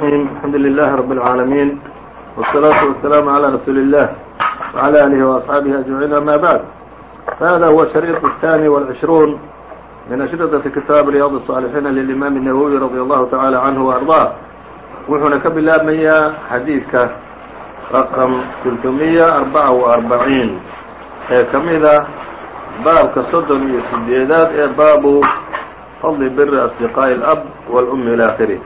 الرحيم الحمد لله رب العالمين والصلاة والسلام على رسول الله وعلى آله وأصحابه أجمعين أما بعد فهذا هو الشريط الثاني والعشرون من أشhرطة كتاب رياض الصالحين للإمام النووي رضي الله تعالى عنه وأرضاه wuxuuna ka bilaabmayaa xadiidka رقم ثلثمية أربعة وأربعين ee ka mida baabka soddon iyo sideedaad ee baabu fضل بر أصدقاء الأب والأم إلى آخره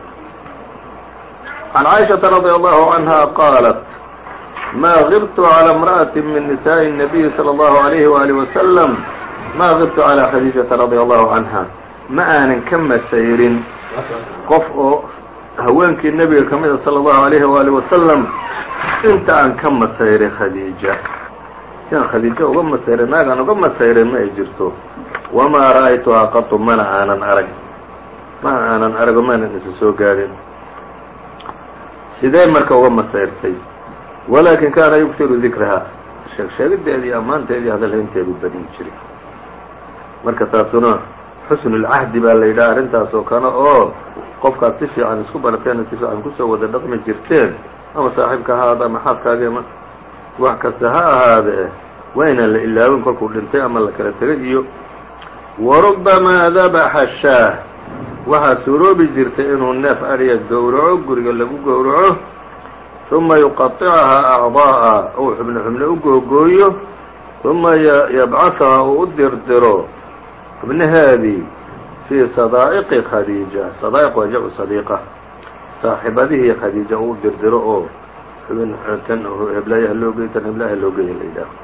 عن عائشة رضي الله عنها قالت ما غبت على امرأة من نساء النبي صلى الله عليه وآله وسلم ما غبت على خديجة رضي الله عنها ma aanan ka masayrin qof oo haweenkii nebiga ka mida salى الlahu عalيهi وaلiه وaسلم inta aan ka masayray khadiija siaan khadiijo uga masayray naagaan uga masayray ma ay jirto wamaa ra'aytuhaa qatu mana aanan arag ma aanan arago maanan isa soo gaadhin sidee marka uga masayrtay? Walaakin kaana yugtiru dikraha sheeg sheegideedii ammaanteedii hadalhaynteedu badin jiray marka taasuna xusnulcahdi baa la yidhaha arrintaas oo kale oo qofkaad si fiican isku barateen si fiican ku soo wada dhaqmi jirteen ama saaxiibka ha ahaada ama xaaskaaga ama wax kasta ha ahaadee waa inaan la ilaawin kolkuu dhintay ama la kala tegay iyo warubamaa dabaxa shaah waxaa suuroobi jirtay inuu neef ariya gowraco guriga lagu gowraco ثuma yuqaطicahaa acdaa'a ou xubno xubno u googooyo ثuma yabcaثahaa uu u dirdiro xubnaheedii fii sadaa'iqi khadiija sadaa'iq waa jamcu sadiiqa saaxibadihii khadiija uu dirdiro oo xubin tan heblayaha loo geey tan heblaha loo geeya la yidhaaho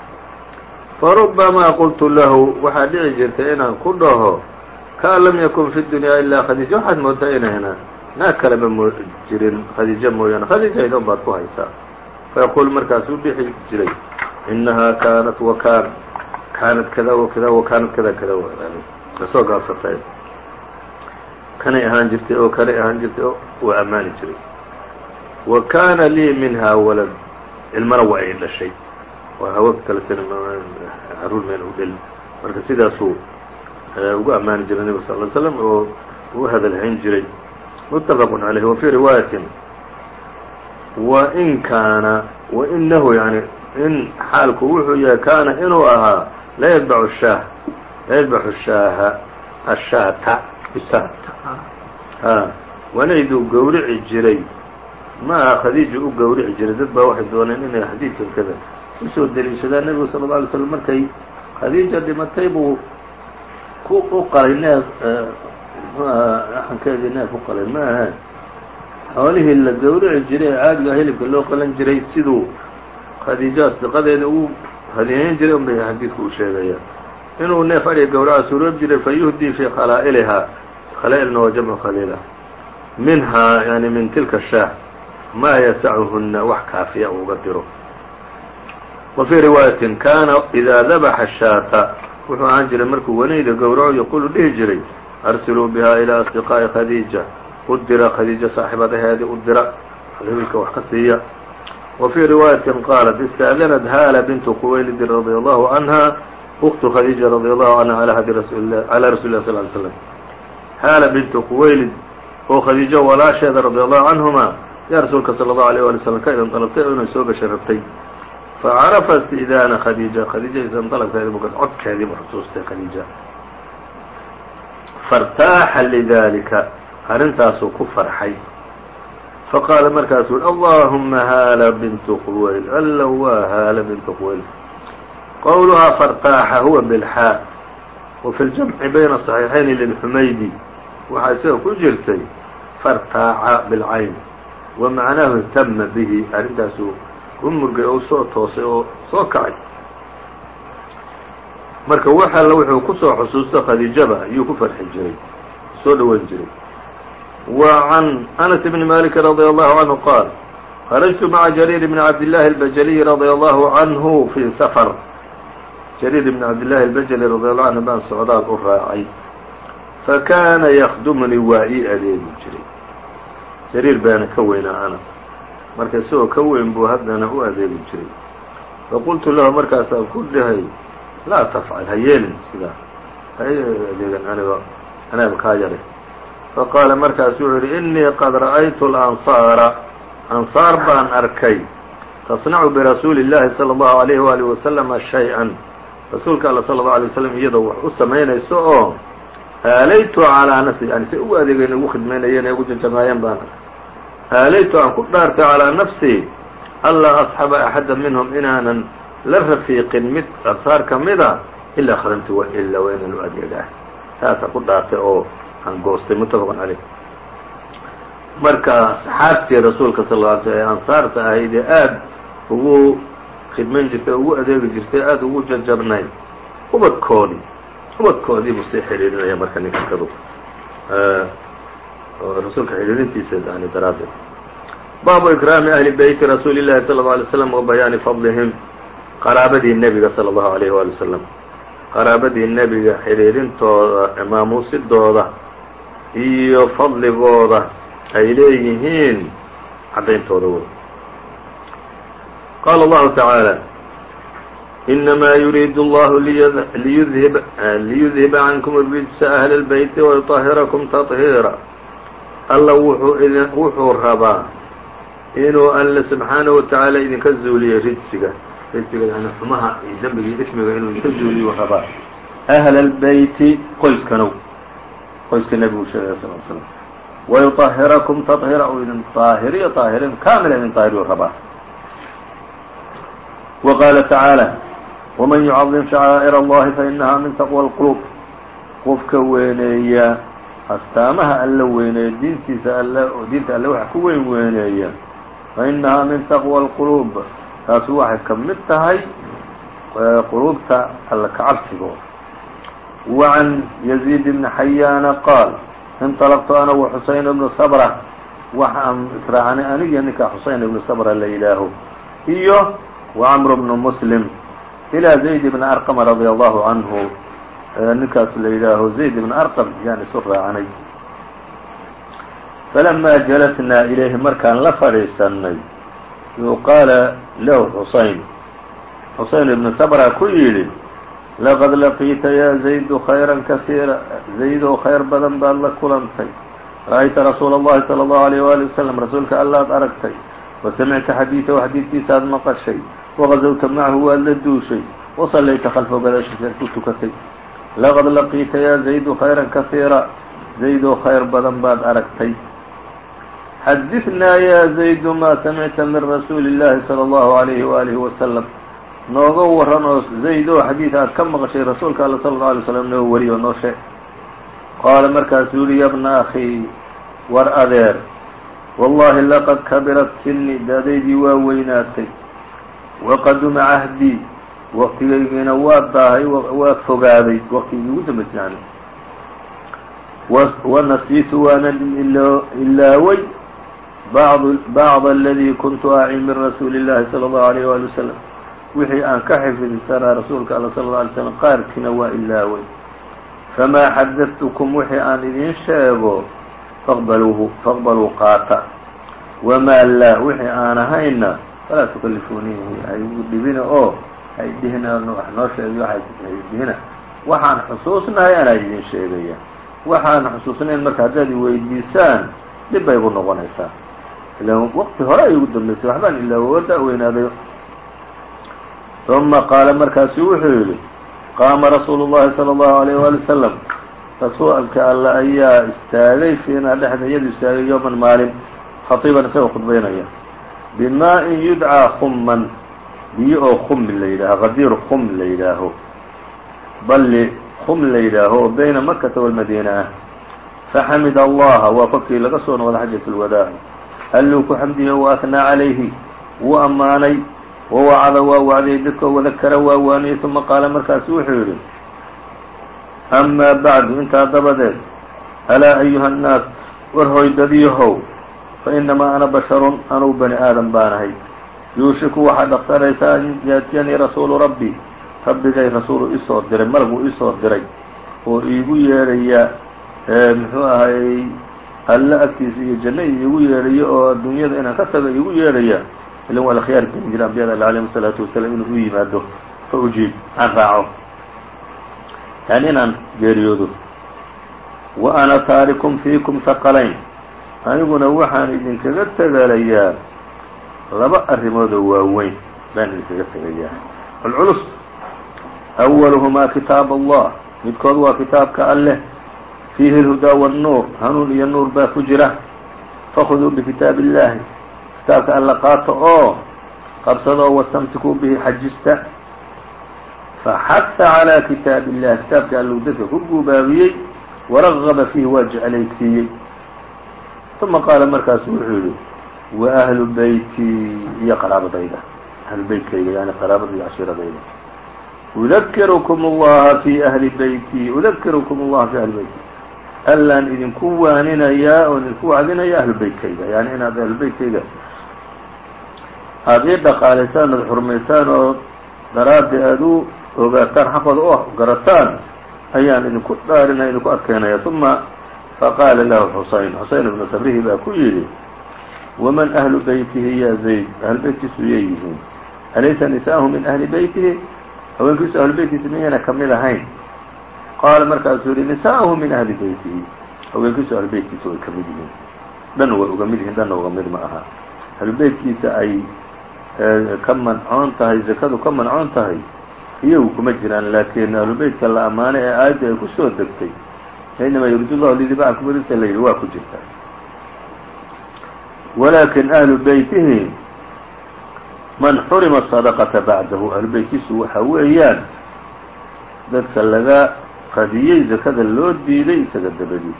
farubamaa qultu lahu waxaa dhici jirtay inaan ku dhaho kaan lam yakun fi dunyaa ilaa khadiija waxaad moodaa inayna naag kaleba moo jirin khadiijo mooyaane. Khadiija idan baad ku haysaa. Fayaquul markaasuu dhixi jiray inahaa kaanat wakaan kaanat kada wakada wakaanat kada kada ka soo gaabsatay. Kanay ahaan jirtay oo kanay ahaan jirtay oo waa ammaani jiray. Wa kaana lii minhaa walad ilmana waa ay dhashay. Waa hawa kale carruur meel u dhelin marka sidaasuu ugu ammaani jiray nebigu sal ly slam oo uu hadal hayn jiray. Mutafaq عaleyh wa fii riwaayatin. Wain kaana wainahu yani in xaalku wuxuu yahay kaana inuu ahaa la yadbacu shaah la yadbacu shaaha ashaata bisaata wanaydu gowrici jiray. Ma khadiiju u gowrici jiray dad baa waxay dooneen inay xadiidkan kada u soo deliishadaan nebigu sal اla alay slam markay khadiija dhimatay buu u qalay neef axankeedii neef u qalay ma ahayn xoolihii la gowrici jiray ee caadiga hilibka loo qalan jiray siduu khadiijo asdiqadeeda uu hadiyeyn jiray un bay xadiidku u sheegayaan. Inuu neef adhiga gowraca suuroob jiray fa yuhdii fii khalaa'ilihaa khalaa'ilna waa jamcu khaliila. Minhaa yani min tilka shaah maa yasacuhuna wax kaafiya uga diro. Wa fii riwaayatin kaana idaa dabaxa shaata wuxuu ahaan jiray markuu wanayda gowraco yaquulu dhihi jiray arsiluu bihaa ilaa asdiqaa'i khadiija. U dira khadiijo saaxibadaheedii u dira. Wiilka wax ka siiya. Wa fii riwaayatin qaalat istaadanat haala bintu quwaylidin radia allahu canha uktu khadiija radia allahu canha calaa hadi rasuulilah calaa rasuli lah sal ly slam haala bintu quwaylid. Oo khadiijo walaasheeda radia allahu canhuma yaa rasuulka sala allahu alيyه wali slam ka idan dalabtay oo inay soo gashay rabtay facarafa istidaana khadiija khadiija idan dalabkeedi bu codkeedii bu xusuustay khadiija faاrtaaxa lidalika arrintaasuu ku farxay faqaala markaasuu uhi allahuma haala bintu quwayl alla waa haala bintu quwayl qowluhaa faاrtaaxa huwa bilxaa wa fi ljamci bayna صaxiixayni lilxumaydi waxaa isaga ku jirtay faاrtaaca bilcayn wa macnaahu tama bihi arrintaasuu ku murgay oo soo toosay oo soo kacay. Marka wax alla wuxuu ku soo xusuusto khadiijaba ayuu ku farxi jiray soo dhoweyn jiray. Wa can anas bni malik radي allahu canhu qaal kharajtu maca jariir bni cabdillaahi albajaliy radia allahu canhu fii safar. Jariir bni cabdillaahi albajali radi allahu canhu baan socdaal u raacay. Fakaana yakdumnii waa ii adeegi jiray. Jariir baana ka weynaa anas marka isagoo ka weyn buu haddana u adeegi jiray faqultu lahu markaasaan ku dhahay laa tafcal ha yeelin sidaa ha adeegan aniga anaaba kaa yare faqaala markaasu wuxuu yihi inii qad ra'aytu alansaara ansaar baan arkay tasnacu birasuuli اllahi salى اllahu alayhi waalihi wasalama shay-an rasuulka alla sala اllahu alay waslam iyadoo wax u samaynayso oo aalaytu calaa nafsi yani say ugu adeegeen ugu khidmaynayeen ee ugu jajamaayeen baan aalaytu aan ku dhaartay calaa nafsi anlaa asxaba axada minhum inaanan la rafiiqin mid ansaar ka mida ilaa khadamtu ilaa waa u adeegaa taasaan ku dhaartay oo aan goostay muttafaqun caleyh marka asxaabtii rasuulka sal lla sl ansaarta ahayd ee aada ugu khidmayn jirtay ugu adeegi jirtay aada ugu jajabnayd ubadkoodii ubadkoodii buu sii xidhiirinaya marka ninkan rasuulka xidhiirintiisa yani daraaddeed baabu ikraami ahli beyti rasuuli اllahi salى اlه alay slam wa bayaani fadlihim qaraabadii nebiga salى اllahu alayh wali wasalam qaraabadii nebiga xidhiirintooda maamuusidooda iyo fadligooda ay leeyihiin caddayntooda wey qaala allahu tacaala inamaa yuriidu allahu liyudhiba cankum rijsa ahli اlbeyti wayطahirakum taطhiira alla wuxuu rabaa inuu alle subxaanaه wa tacaala idinka zuuliyo rijsiga rijsiga yani xumaha iyo dembiga iyo ismiga inuu idinka zuuliyo rabaa ahla اlbeyti qoyskanow qoyska nebigu sheegay sal l slm wayuطahirakum taطhira uu idin طaahiriyo طaahirin kaamila idin طaahiriyo rabaa wa qaala tacaalى wman yucaظim shacaa'ir allahi fainaha min taqwى اlqlub qofka weeneeya astaamaha alla weyneeyo diintiisa alle oo diinta alle waxa ku weyn weyneeya fa innahaa min taqwa alquluub taasu waxay ka mid tahay quluubta alla kacabsigooda wacan yaziid ibni xayaana qaal inطalaqtu ana wa xusayn ibnu sabra waxaan israacnay anigiyo ninkaa xusayn ibnu sabra la yidhaaho iyo wacamru bnu muslim ilaa zayd ibni arqama radia allahu canhu ninkaas la yidhaaho zayd ibn arqam yaan isu raacanay. Falamaa jalasnaa ilayhi markaan la fadhiisannay yu qaala lahu xusayn xusayn ibnu sabra ku yidhi laqad laqiita yaa zaydu khayran kasiira zaydow khayr badan baad la kulantay. Ra'ayta rasuula allahi sala allahu alayh waali wasalam rasuulka allaad aragtay. Wa samicta xadiidahu xadiidkiisaad maqashay. Waqazawta macahu waad la duushay. Wasallayta khalfa gadaashiisaad ku tukatay laqad laqiita yaa zaydu khayran kasiira zaydow khayr badan baad aragtay xadidnaa yaa zaydu maa samicta min rasuuli illaahi sala allahu alayhi waaalihi wasalam nooga warran oo zaydow xadiid aad ka maqashay rasuulka alla sala allau alay slam noo wariy oo noo sheeg qaala markaasuu yihi yabna akhii war adeer wallahi laqad kabirat sinni da'daydii waa weynaatay waqaduma cahdii waqtigaygiina waa daahay waa fogaaday waqtigii ugu dambaysay yani wanasiitu waanan ilaaway bacd aladii kuntu aci min rasuuli اllahi salى اllahu alayh wali wasalam wixii aan ka xifidsanaa rasuulka alla sala اla alay slam qaarkiina waa ilaaway famaa xadadtukum wixii aan idiin sheego faqbaluuhu faqbaluu qaata wamaa laa wixii aan ahayna falaa tukalifuunihi haygu dhibina oo hay dhihina wax noo sheegayo hay dhihina waxaan xusuusnahay anaa idiin sheegaya waxaan xusuusnayn marka haddaad iweydiisaan dhib bay igu noqonaysaa. Ilaan waqti hore ay ugu dambaysay waxbaan ilaa uga da-weynaaday uma qaala markaasu wuxuu yidhi qaama rasuulu llahi salى اllahu alayh wali wasalam rasuulka alle ayaa istaagay fiinaa dhexda iyadu istaagay yowman maalin khatiiban isagoo khudbaynaya. Bimaa-in yudcaa khumman biyo oo khumi la yidhaaho qadiir khum la yidhaaho balli khum la yidhaaho oo bayna makata walmadiina ah faxamid allaha waa kolkii laga soo noqda xajat lwadaac alluu ku xamdiyo wa ahnaa calayhi wuu ammaanay wawacada waa wacdiyay dadkoo wadakara waa waaniyey uma qaala markaasu wuxuu yidhi amaa bacdu intaa dabadeed alaa ayuha annaas war hoydadiyahow fa inamaa ana basharun anuu bani aadam baanahay yuushiku waxaa dhaqsanaysaa an yaatiyanii rasuulu rabbi. Rabbigay rasuulu isoo diray malaguu isoo diray. Oo iigu yeedhaya muxuu ahayy alle agtiisa iyo janno iigu yeedhayo oo adduunyada inaan ka tago iigu yeedhaya. Ilan waa la khiyaar geli jira ambiyada alle alayhim salaatu wasalaam inuu u yimaado. Fa ujiib aan raaco. Yani inaan geeriyoodo. Wa ana taarikum fiikum haqalayn aniguna waxaan idinkaga tegalayaa laba arrimood oo waaweyn baan idinkaga tegayaa culculus أwaluhumaa kitaab allah midkood waa kitaabka alleh fiihi اlhudaa wالnuur hanuun iyo nuur baa ku jira fakhuduu bikitaab illahi kitaabka alla qaato oo qabsadoo wastamsikuu bihi xajista faxaha calىa kitaab illah kitaabka alluu dadka ku guubaabiyey waragaba fiihi waa jeclaysiiyey uma qaala markaasu wuxuu yihi wa ahlu beyti iyo qaraabadayda. Ahlu beytkayga yani qaraabada iyo cashiiradayda udakirkum اllaha fi ahli beyti udakirkum اllaha fi ahli beyti allaan idinku waaninayaa oon idinku wacdinaya ahlu beytkayga yani inaad ahlu beytkayga aada ii dhaqaalaysaan ood xurmaysaan oo daraaddi aada u ogaataan xaqooda u garataan ayaan idinku dhaarinaya idinku adkeynaya. Uma faqaala lahu xusayn xusayn ibnu sabrihi baa ku yidhi waman ahlu beytihi ya zayd ahlu beytkiisu yay yihiin alaysa nisaahu min ahli beytihi haweenkiisu ahlu beytkiisa miyayna ka mid ahayn qaala markaasuu yihi nisaahu min ahli beytihi haweenkiisu ahlu beytkiisa way ka mid yihiin dhanna way uga mid yihiin dhanna uga mid ma aha ahlu beytkiisa ay ka mancoon tahay zakadu ka mancoon tahay iyagu kuma jiraan laakiin ahlubeytka la ammaanay ee aayadda ay ku soo degtay inamaa yuriid llahu lidibackum risa la yidhi waa ku jirta walaakin ahlu beytihi man xurima sadaqata bacdahu ahlu beytkiisu waxa weeyaan dadka laga qadiyey zakada loo diiday isaga dabadii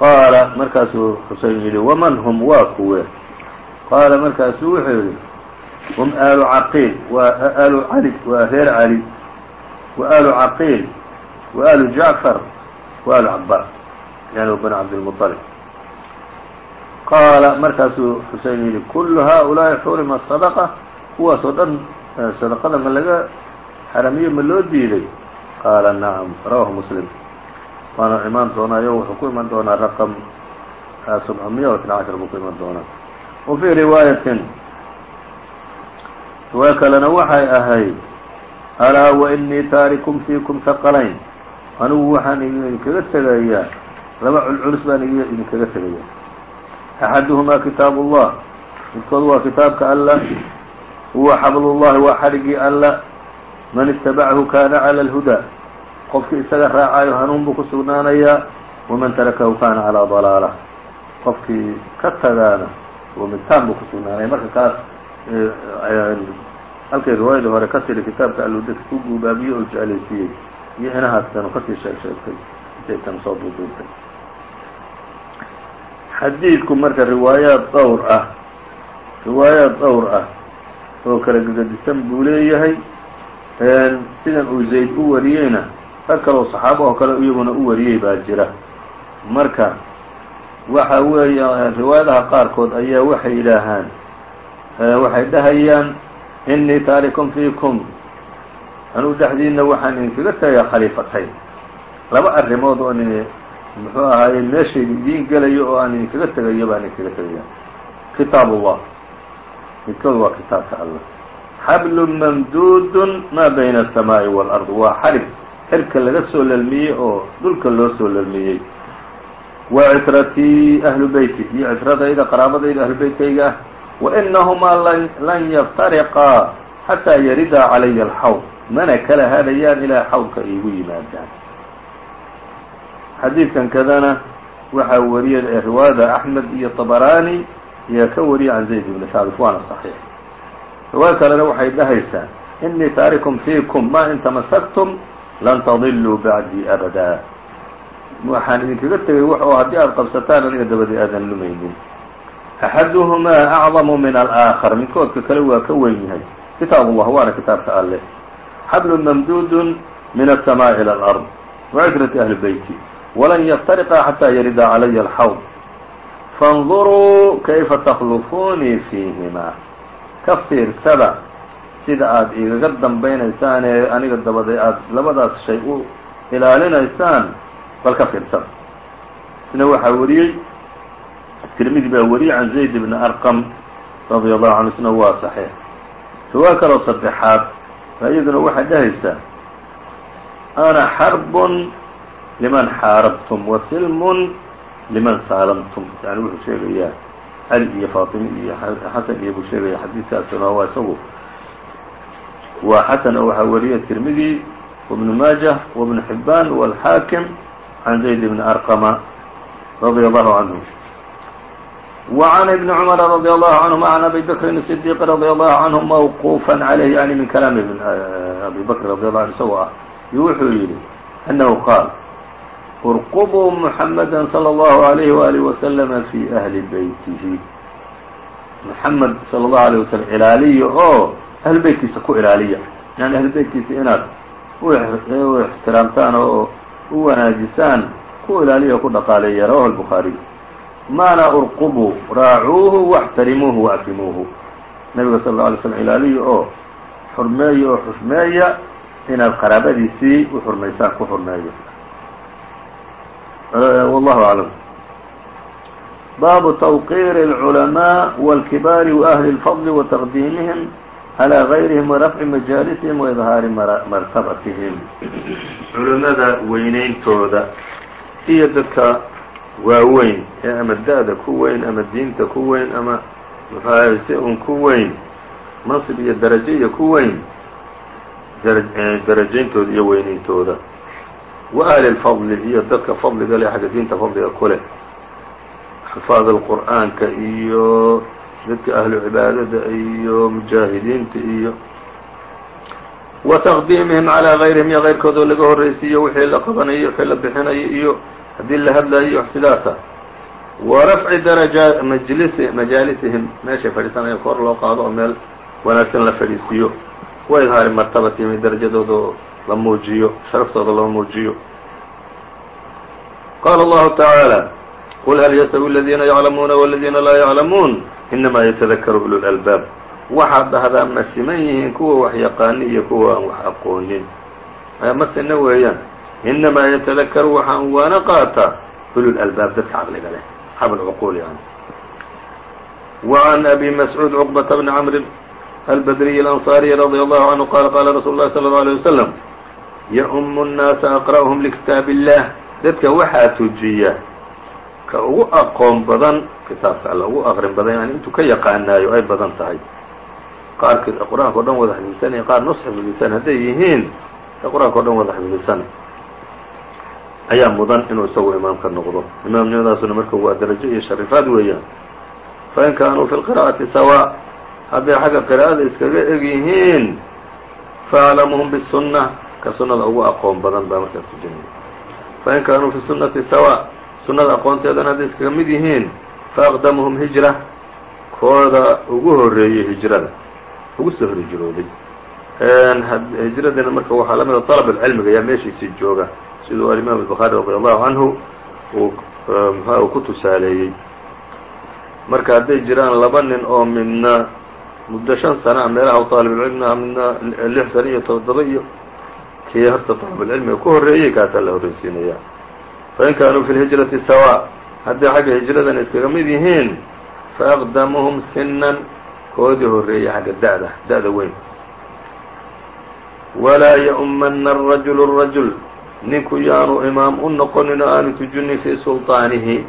qaala markaasuu xuseyn yidhi waman hum waa kuwe qaala markaasuu wuxuu yidhi hum aalu caqiil waa aalu cali waa reer cali wa aalu caqiil wa aalu jacfar wa aalu cabaas yani bani cabdilmuطalib qaala markaasuu xuseyn yidhi kullu haaulaa'i xurima sadaqa kuwaasoo dhan sadaqada ma laga xaramiyo ma loo diiday qaala nacam rawahu muslim waana imaan doonaayo wuxuu ku iman doonaa raqam sabcamiya wa itna cashar buu ku iman doonaa wa fii riwaayatin riwaayo kalena waxay ahayd alaa wa inii taarikum fiikum haqalayn anigu waxaan idinkaga tegayaa laba culculus baan idinkaga tegaya axaduhumaa kitaabu ullah midkood waa kitaabka alla huwa xablullahi waa xadhigii alla man itabachu kaana cala alhudaa qofkii isaga raacayo hanuun buu ku sugnaanayaa waman tarakahu kaana calaa dalaalah qofkii ka tagaana mitaan buu ku sugnaanaya marka kaas halkay riwaayadii hore ka tiri kitaabka alluu ku guubaabiye oo jeclaysiiyey iyo inahaas tanu ka sii sheeg sheegtay intay soo duuduubtay xadiidku marka riwaayaad dhowr ah riwaayaad dhowr ah oo kala gegadisan buu leeyahay sidan uu zayd u wariyeyna rag kaloo saxaabo oo kale iyaguna u wariyey baa jira. Marka waxa weeye riwaayadaha qaarkood ayaa waxay yidhaahaan waxay dhahayaan inii taarikum fiikum. Anuu dhexdiina waxaan idinkaga tegayaa khaliifatayn laba arrimood oo muxuu ahaaye meeshayda idiin gelayo oo aan idinkaga tegayo baan idinkaga tegaya kitaab ullah midkood waa kitaabka allah. Xablun mamduudun maa bayna aلsamaa'i wاlard waa xarig xirka laga soo lelmiyey oo dhulka loo soo lelmiyey wa citratii ahlu beyti iyo citradayda qaraabadayda ahlu beytkayga ah. Wainahumaa lan yaftariqaa xataa yaridaa calaya alxawd. Mana kala hadhayaan ilaa xawdka iigu yimaadaan xadiidkan kadana waxaa wariyay riwaayada axmed iyo طabaraani ayaa ka wariyay can zayd ibni haabit waana صaxiix riwaaya kalena waxay dhahaysaa inii taarikum fiikum ma in tamasaktum lan tadiluu bacdii abada waxaan idinkaga tegay wuxuu haddii aada qabsataan aniga dabadii aadan lumaynin axaduhumaa acdamu min alaakhar midkoodka kale waa ka weyn yahay kitaab ullah waana kitaabka alleh xablun mamduudun min aلsamaaءi ilى alard wacikrati ahli beyti walan yaftariqa xataa yarida calaya alxawd faاnduruu kayfa takhlufuunii fiihimaa ka fiirsada sida aada igaga dambaynaysaan ee aniga dabaday aada labadaas shay u ilaalinaysaan bal ka fiirsada isna waxaa wariyey tirmidi baa wariyey can zayd bni arqam radia allahu canhu isna waa saxiix riwaayo kaloo saddexaad iyaduna waxay dhahaysaa ana xarbun liman xaarabtum wasilmun liman saalamtum yani wuxuu sheegayaa cali iyo faatime iyo xasan iyo buu sheegaya xadiidkaasuna waa isagu waa xasan oo waxaa wariya tirmidi wbnu maajah wbnu xibaan wاlxaakim can zayd bni arqama radia allahu canhu وعn بن cmر رضي الله عنهma عن أbي بكر الصديq رضي الله عنه موqوفا عlيه يعني min kalaam أbي bكr رضي الله عنه isagoo ah yu wuxuu yihi أنه qاal اrqbوا محمدا صلى الله عليه وآله وسلم في أهli beytihi محamed صلى الله عليه وسلم ilaaliya oo أهل beytkiisa ku ilaaliya yani أهل beytkiisa inaad u اxtiraamtaan oo u wanaajisaan ku ilaaliya ku dhaqaaleeya rawaه البخاaري maana urqubuu raacuuhu waxtarimuuhu waakrimuuhu nabiga sal lla alay slm ilaaliya oo xurmeeya oo xushmeeya inaad qaraabadiisii u xurmaysaan ku xurmeeyo wallahu aclam baabu twqiiri اlculamaaء wاlkibaari waahli اlfadli wataqdiimihim calى gayrihim warafci majaalisihim waidhaari martabatihim culamada weyneyntooda iyo dadka waaweyn ee ama da-da ku weyn ama diinta ku weyn ama muxuahay si un ku weyn mansib iyo darajo iyo ku weyn darajayntooda iyo weyneyntooda ahli اlfadli iyo dadka fadliga leh xagga diinta fadliga ku leh. Xufaad alqur'aanka iyo dadka ahlu cibaadada iyo mujaahidiinta iyo taqdiimihim calىa gayrihim iyo keyrkoodoo laga horreysiiyo wixii la qabanayo wixii la bixinayo iyo haddii la hadlayo sidaasa. Daraja majlisi majaalisihim meeshay fadhiisanaya kor loo qaado oo meel wanaagsan la wa idhaari martabatihim darajadooda la muujiyo sharaftooda loo muujiyo qaala allahu tacaala qul hal yastawi aladiina yaclamuuna waladiina laa yaclamuun inamaa yatadakaru ulu lalbaab waxaad dhahdaa ma siman yihiin kuwa wax yaqaani iyo kuwa aan wax aqoonin ma sina weeyaan inamaa yatadakaru waxaa u waana qaataa ulu lalbaab dadka caqliga leh asxaab alcuquul yani وعn أbي مسعوud cقبة بن cمr الbdري الأنصاaري رضي الله عنه qال qاla رsuل الlه صلى الله عليه وسلم yaumu nnaasa aqra'uhum likitaab illaah dadka waxaa tujiya ka ugu aqoon badan kitaabka alla ugu aqrin badan yani intuu ka yaqaanaayo ay badan tahay. Qaarkiis qur'aanka dhan wada xifdisanay qaar nus xifdisan hadday yihiin qur'aanka dhan wada xifdisan ayaa mudan inuu isagu imaamka noqdo. Imaamnimadaasuna marka waa darajo iyo sharifaad weeyaan. Fain kaanuu fi lqira'ati sawa hadday xagga qiraa'ada iskaga egyihiin faaclamuhum bisunna ka sunnada ugu aqoon badan baa markaas tujinaya fain kaanuu fi sunnati sawaa sunnada aqoonteedana hadday iskaga mid yihiin faaqdamuhum hijra kooda ugu horeeyey hijrada ugu soo hijrooday hijradina marka waxaa lamida طalab alcilmiga ayaa meeshiisii jooga siduu alimaam الbخaarي radي allahu canhu uu mxu ku tusaaleeyey marka hadday jiraan laba nin oo midna muddo shan sana meelaha طaalibulcilmi ah midna lix sana iyo toddoba iyo kii horta طaalibulcilmiga ku horreeyey kaasaa la horreysiinaya fain kaanuu fi lhijrati sawaa hadday xagga hijradan iskaga mid yihiin faaqdamuhum sinan koodii horreeyey xagga da'da da'da weyn walaa yaumana الrajul الrajul ninku yaanu imaam u noqonin oo aanu tujinin fii sulطaanihi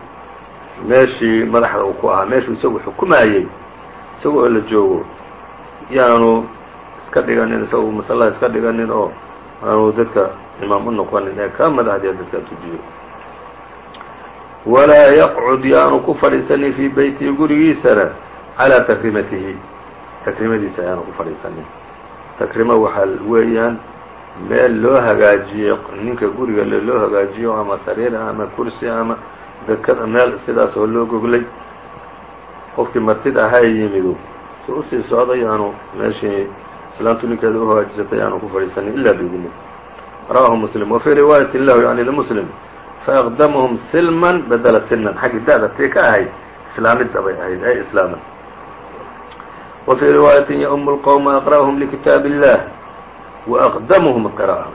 meeshii madaxda uu ku ahaa meeshuu isagu xukumaayey isaga oo la joogo yaanu iska dhiganin isagu masallaha iska dhiganin oo aanu dadka imaam u noqonin ee ka madaxdiya dadka tujiyo. Walaa yaqcud yaanu ku fadhiisanin fii beytihi gurigiisana calىa takrimatihi. Takrimadiisa ayaanu ku fadhiisanin takrima waxaa weeyaan meel loo hagaajiyo ninka guriga le loo hagaajiyo ama sariir ama kursi ama dekada meel sidaas oo loo goglay. Qofkii martida ahaa yimidu si u sii socday meeshii islaantu ninkeeda u haaajisatay aanu ku fadhiisanin ilaa duugnin rawaahu muslim. Wafii riwaayati lahu yani limuslim faaqdamuhum silman badala sinan xaggii da'da tii ka ahayd islaamidda bay ahayd ee islaaman. Wa fii riwaayatin yaumu lqowma aqra'uhum likitaab illah wa aqdamuhum qira'a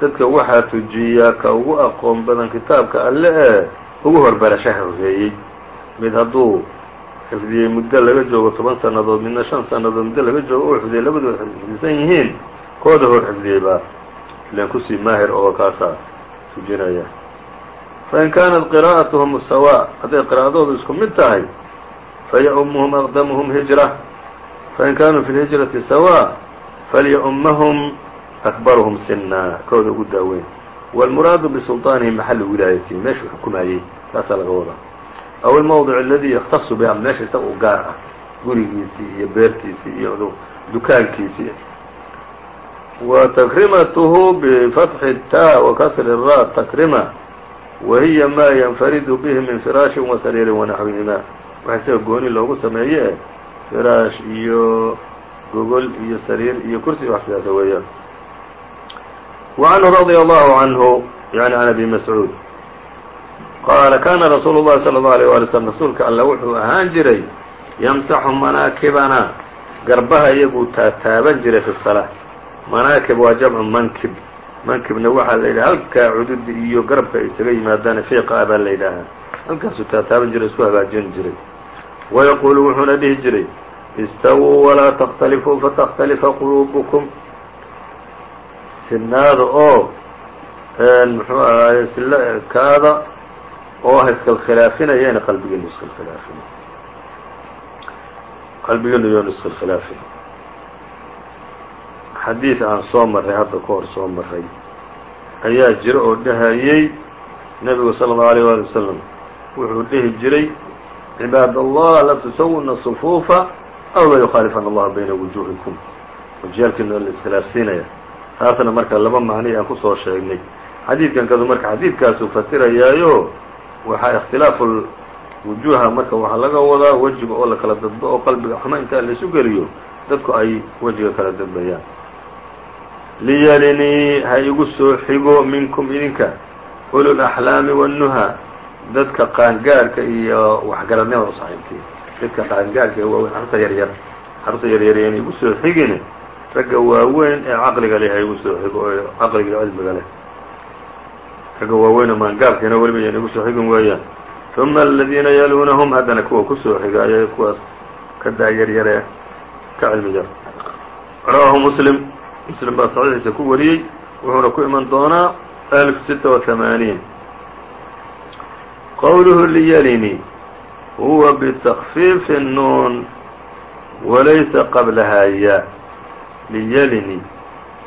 dadka waxaa tujiyaa ka ugu aqoon badan kitaabka alle ee ugu horbarashaha horeeyey mid hadduu xifdiyey muddo laga joogo toban sannadood midna shan sannadood muddo laga joogo uu xifdiyey labadu xifdisan yihiin. Kooda hor xifdiyey baa ilan ku sii maahir oo kaasaa tujinaya. Fain kaanat qiraa'atuhum sawaa hadday qiraa'adoodu isku mid tahay fayaumuhum aqdamuhum hijra. Fain kaanuu fi lhijrati sawaa falyaumahum akbaruhum sinaa kooda ugu daaweyn. Wاlmuraadu bisulطaanihi maxali wilaayatihi meeshuu xukumayey taasaa laga wadaa aw almowdic aladi yaktasu biha meesha isaga u gaar ah gurigiisii iyo beertiisii iyo dukaankiisii wa takrimatuhu bifatxi ta wa ra takrima wahiya ma yanfaridu bihi min firaashin wa sariirin wanaxwihima waxa isaga gooni loogu sameeye firaash iyo gogol iyo sariir iyo kursi wax sidaasa weeyaan wa canhu radia allahu canhu yani can abi mascuud qاaل kاna رsuuل الlahi صلى الله عليه وaلي وسلم rasuulka all wuxuu ahaan jiray ymtaxu manaakibana garbaha iyaguu taataaban jiray fi الصلاة manaakib waa jamcu mankib mankibna waxaa la yidhaha halkaa cududi iyo garabka isaga yimaadaan fiiqa ah baa la yidhaahaa halkaasuu taataaban jiray isku hagaajin jiray ويquل wuxuuna dhihi jiray اstawuu وlaa تkhtalifuu faتkhtalifa qلوبكم sinaada oo muxuu ahaaye silkaada oo ha iskalkhilaafinayana qalbigeenu iskalkhilaafin qalbigeenu yoonu iskalkhilaafin xadiid aan soo marray hadda ka hor soo marray ayaa jira oo dhahayey nebigu salى الlaه عalيه wali wasalam wuxuu dhihi jiray cibaad allah la tusawuna صfuufa aw la yukhaalifana allah bayna wujuhikum wajiyaalkiina la iskhilaafsiinaya taasna marka laba macniy aan kusoo sheegnay xadiidkan kadu marka xadiidkaasuu fasirayaayo waxaa ikhtilaafu wujuha marka waxaa laga wadaa wejiga oo la kala dadbo oo qalbiga xuma intaa laisu geliyo dadku ay wejiga kala dadbayaan liyalinii ha igu soo xigo minkum idinka. Ulul axlaami waannuha dadka qaangaarhka iyo waxgaradnimada u saaxiibkii dadka qaangaarhka ee waaweyn carruurta yaryar carruurta yaryar yana igu soo xigin ragga waaweyn ee caqliga leh ha igu soo xigo oo caqliga cilmiga leh ragga waaweynoo maangaabkiina weliba yan igu soo xigin weeyaan ثuma aladiina yaluunahum haddana kuwa kusoo xigaaya kuwaas ka daa yaryare ka cilmi yar rawaahu muslim muslim baa saxiixiisa ku wariyey wuxuuna ku iman doonaa alf sita وaثamaaniin qowluhu liyalini huwa bitakfiifi الnuun walaysa qablahaa ya liyalini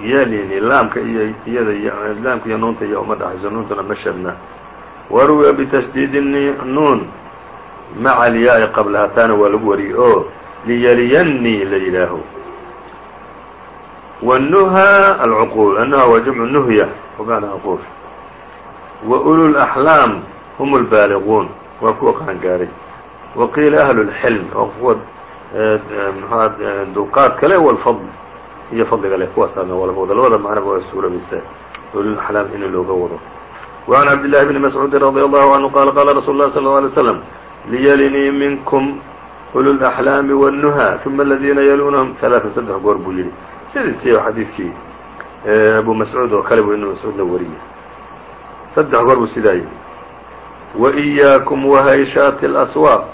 yaa lyidhi laamka iyo iyada laamka iyo nuunta iyo uma dhaxayso nuuntuna ma shabna waruwiya bitasdiidi nuun maca alyaa-i qablaha taana waa lagu wariyey oo liyaliyannii la yidhaaho. Wnuha alcuquul annuha waa jamcu nuhya ogaana cquul wa ulu laxlaam hum lbaaliquun waa kuwa qaan gaaray. Waqiila ahlu lxilm oo kuwa eh, eh, mxua eh, dulqaad kale walfadl iyo fadliga leh kuwaasaana waa laga wado labada macnaba waa suurabaysa ululaxlaam in looga wado وعn cabd للhi بn mascuudi radي allahu canhu qala qala rasuul اlah slى اه عlيه وsلم liyalinii minkum ulu الأxlaami والnuhى ثuma اladiina yalunahum ثaلaaثa saddex goor buu yihi sidii xadiidkii abu mascuud oo kale buu ibn mascuud la wariyey saddex goor buu sidaa yidhi وإyaakum وhayshaati الأswaaq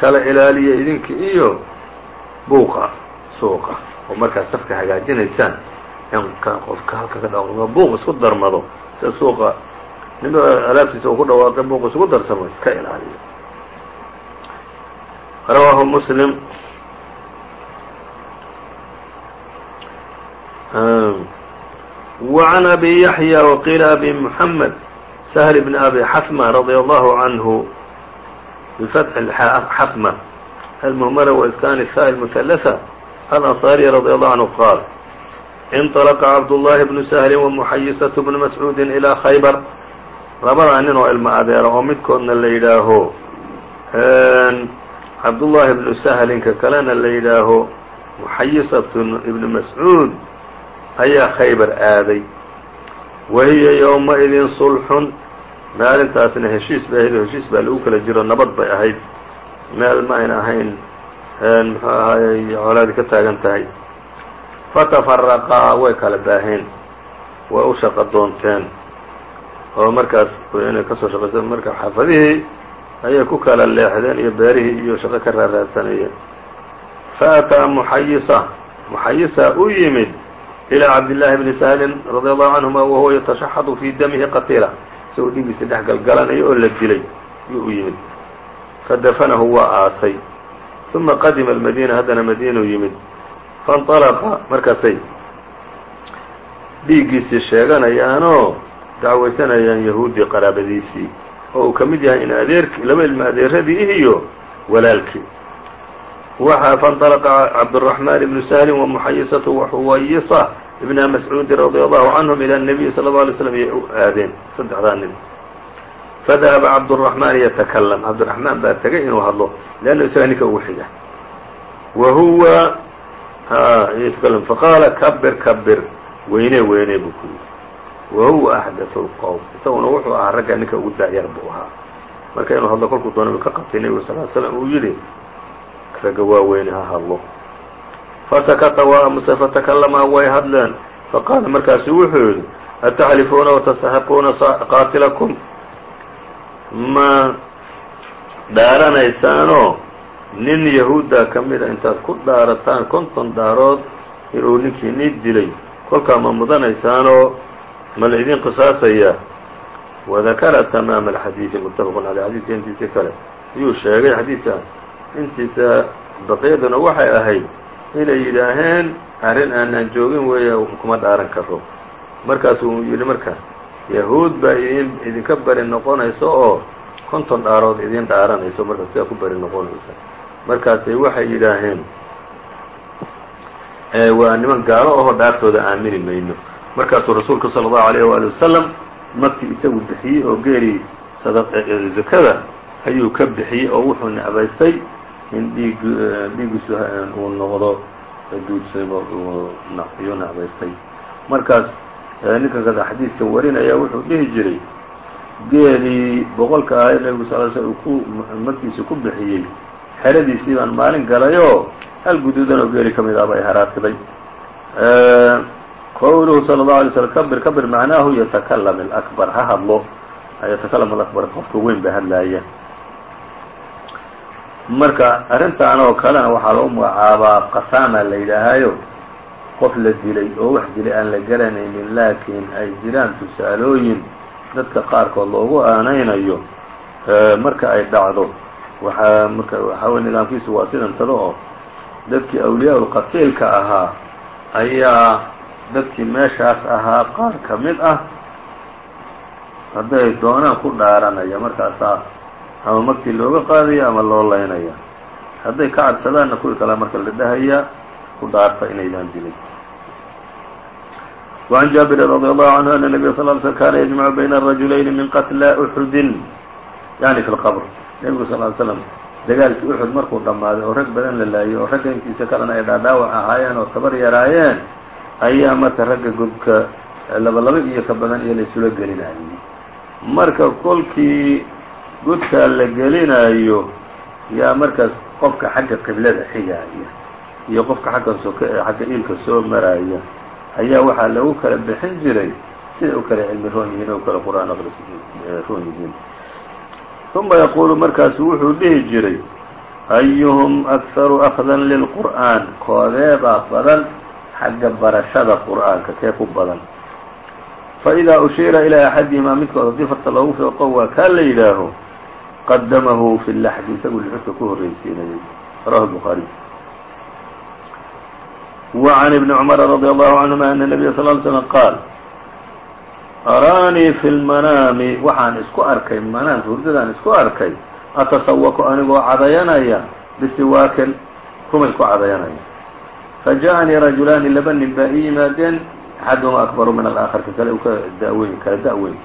kala ilaaliya idinka iyo buuqa suuqa oo markaad safka hagaajinaysaan in qofka halka ka dhaqmo buuq isku darmado sida suuqa nima alaabtiisa uu ku dhawaaqay buuq isugu darsamo iska ilaaliyo rawaahu muslim وعن أbي يحيى وqيل أbي محمد سهل بن أbي حثمة رضي الله عنه بفتح حثمة المهملة وإسكان الثاء المثلثة الأنصاري رضي الله عنه قال انطلق عبد الله بن سهل ومحيصة بن مسعوud إلى خyبر labadaa nin oo ilmo adeera oo midkoodna la yidhaaho cabdullaahi ibnu sahlinka kalena la yidhaaho muxayisatu ibnu mascuud ayaa khaybar aaday wa hiya yowma-idin sulxun maalintaasna heshiis bay ahayd oo heshiis baa lagu kala jiro nabad bay ahayd meel ma ayna ahayn muxuu ahaayey colaadi ka taagan tahay. Fatafaraqa way kala baaheen way u shaqo doonteen. Oo markaas inay ka soo soo shaqaysa marka xaafadihii ayay ku kala leexdeen iyo beerihii iyo shaqo ka raaraasanayeen faataa muxayisa muxayisa u yimid ilىa cabdillaahi bni sahlin radia allahu canhuma wahuwa yatashaxadu fii damihi qatiila. Isagoo dhigiisa dhex galgalanayo oo la dilay yuu u yimid. Fadafanahu waa aasay ثuma qadima اmadina haddana madiinuu yimid faاnطalaqa markaasay dhiiggiisii sheeganayaanoo dacwaysanayaan yahuudii qaraabadiisii oo uu ka mid yahay in adeerki laba ilma adeeradii iyo walaalkii waxa faاnطلqa cabdالرحمن بن سهل ومxayiصة وxuwayصة بن مسعوudi رضي الله عنهم إلى النبي صلى الله عليه وسلم yay u aadeen saddexdaa nin فذهبa cabdالرحمن yتكلم cabdالرحمن baa tegay inuu hadlo لأnn isaga ninka ugu xiga وhuwa yتكلم faqاala kبر kبر weyne weyne buu ku yidhi wahuwa أحdaث الqوم isaguna wuxuu ahaa ragga ninka ugu dacyar buu ahaa marka inuu hadlo kolkuu doona ka qabtay nebigu صل ل sلم uu yidhi ragga waaweyne ha hadlo fasakata waa amuse fatakalamaa way hadleen faqaala markaasu wuxuu yidhi ataxlifuuna watastaxiquuna qaatilakum ma dhaaranaysaanoo nin yahuudda ka mida intaad ku dhaarataan konton dhaarood inuu ninkii nii dilay. Kolkaa ma mudanaysaanoo ma la idin qisaasaya. Wadakara tamaama alxadiidi muttafaqun caleyh xadiidka intiisi kale. Ayuu sheegay xadiidka intiisa baqyaduna waxay ahayd inay yidhaaheen arrin aanaan joogin weeye kuma dhaaran karo. Markaasuu yidhi marka yahuud baa idin idinka beri noqonaysa oo konton dhaarood idin dhaaranayso marka sidaa ku beri noqonaysa markaasay waxay yidhaaheen waa niman gaalo ahoo dhaartooda aamini mayno. Markaasuu rasuulku sala allahu alayh waali wasalam markii isagu bixiyey oo geelii zakada ayuu ka bixiyey oo wuxuu necbaystay in dhiig dhiigiisu uu noqdo duudsamo iyuu necbaystay. Markaas ninkan kada xadiidkan warinaya wuxuu dhihi jiray geelii boqolka ahaa nabigu sal sl ku markiisu ku bixiyey xeradiisii baan maalin galayoo hal guduudanoo geeli ka mid mid ahba ay haraatiday qowluhu sala allahu alay slm kabir kabir macnaahu yatakalam alakbar ha hadlo. Yatakalam alakbar qofka weyn ba hadlaaya. Marka arrintan oo kalena waxaa lagu magacaabaa qasaama la yidhaahaayo qof la dilay oo wax dilay aan la garanaynin laakiin ay jiraan tusaalooyin dadka qaarkood loogu aanaynayo marka ay dhacdo. Waxaa marka waxaa wey nidaamkiisu waa sidan tado oo dadkii awliyaa ulqatiilka ahaa ayaa dadkii meeshaas ahaa qaar ka mid ah hadday doonaan ku dhaaranaya markaasaa ama magtii looga qaadaya ama loo laynaya. Hadday ka cadsadaanna kuwii kalea marka la dhahayaa ku dhaarta inaydaan dilin وعn jaaبir رضي الله عnه أن النبي صل ل sلم kana yجمع byn الرaجuلayn min qتلى أحudi yaعni في الqبr nebigu sl ل sلم dagaalkii uxud markuu dhammaaday oo rag badan la laayay oo ragga intiisa kalena ay dhaadhaawac ahaayeen oo tabar yaraayeen ayaa marka ragga godka laba laba iyo ka badan iyo laysula gelinayay marka kolkii godkaa la gelinayo yaa markaas qofka xagga qiblada xigaaya iyo qofka agga xagga iilka soo maraya ayaa waxaa lagu kala bixin jiray siday u kala cilmi roon yihiin oo kala qur'aan aqris roon yihiin. Uma yaquulu markaasu wuxuu dhihi jiray ayuhum akharu akdan lilqur'aan koodee baa ah badan xagga barashada qur'aanka kee ku badan? Faidaa ushiira ilaa axadihimaa midkood haddii farta loogu fieqo waa kaa la yidhaaho qadamahu fi laxdi isagu lixurka ku horreysiinayay rawahu buhaariy وعn iبn cmr radي allahu canهuma ana النabiya sl ly slm qaal araanii fi lmanaami waxaan isku arkay manaamka hurdadaan isku arkay atasawaku anigoo cadayanaya bisiwaakin rumay ku cadayanaya fajaءanii rajulaani laba nin baa ii yimaadeen axaduhuma akbaru min alaakhar ka kale u ka daweyn kala da-weyn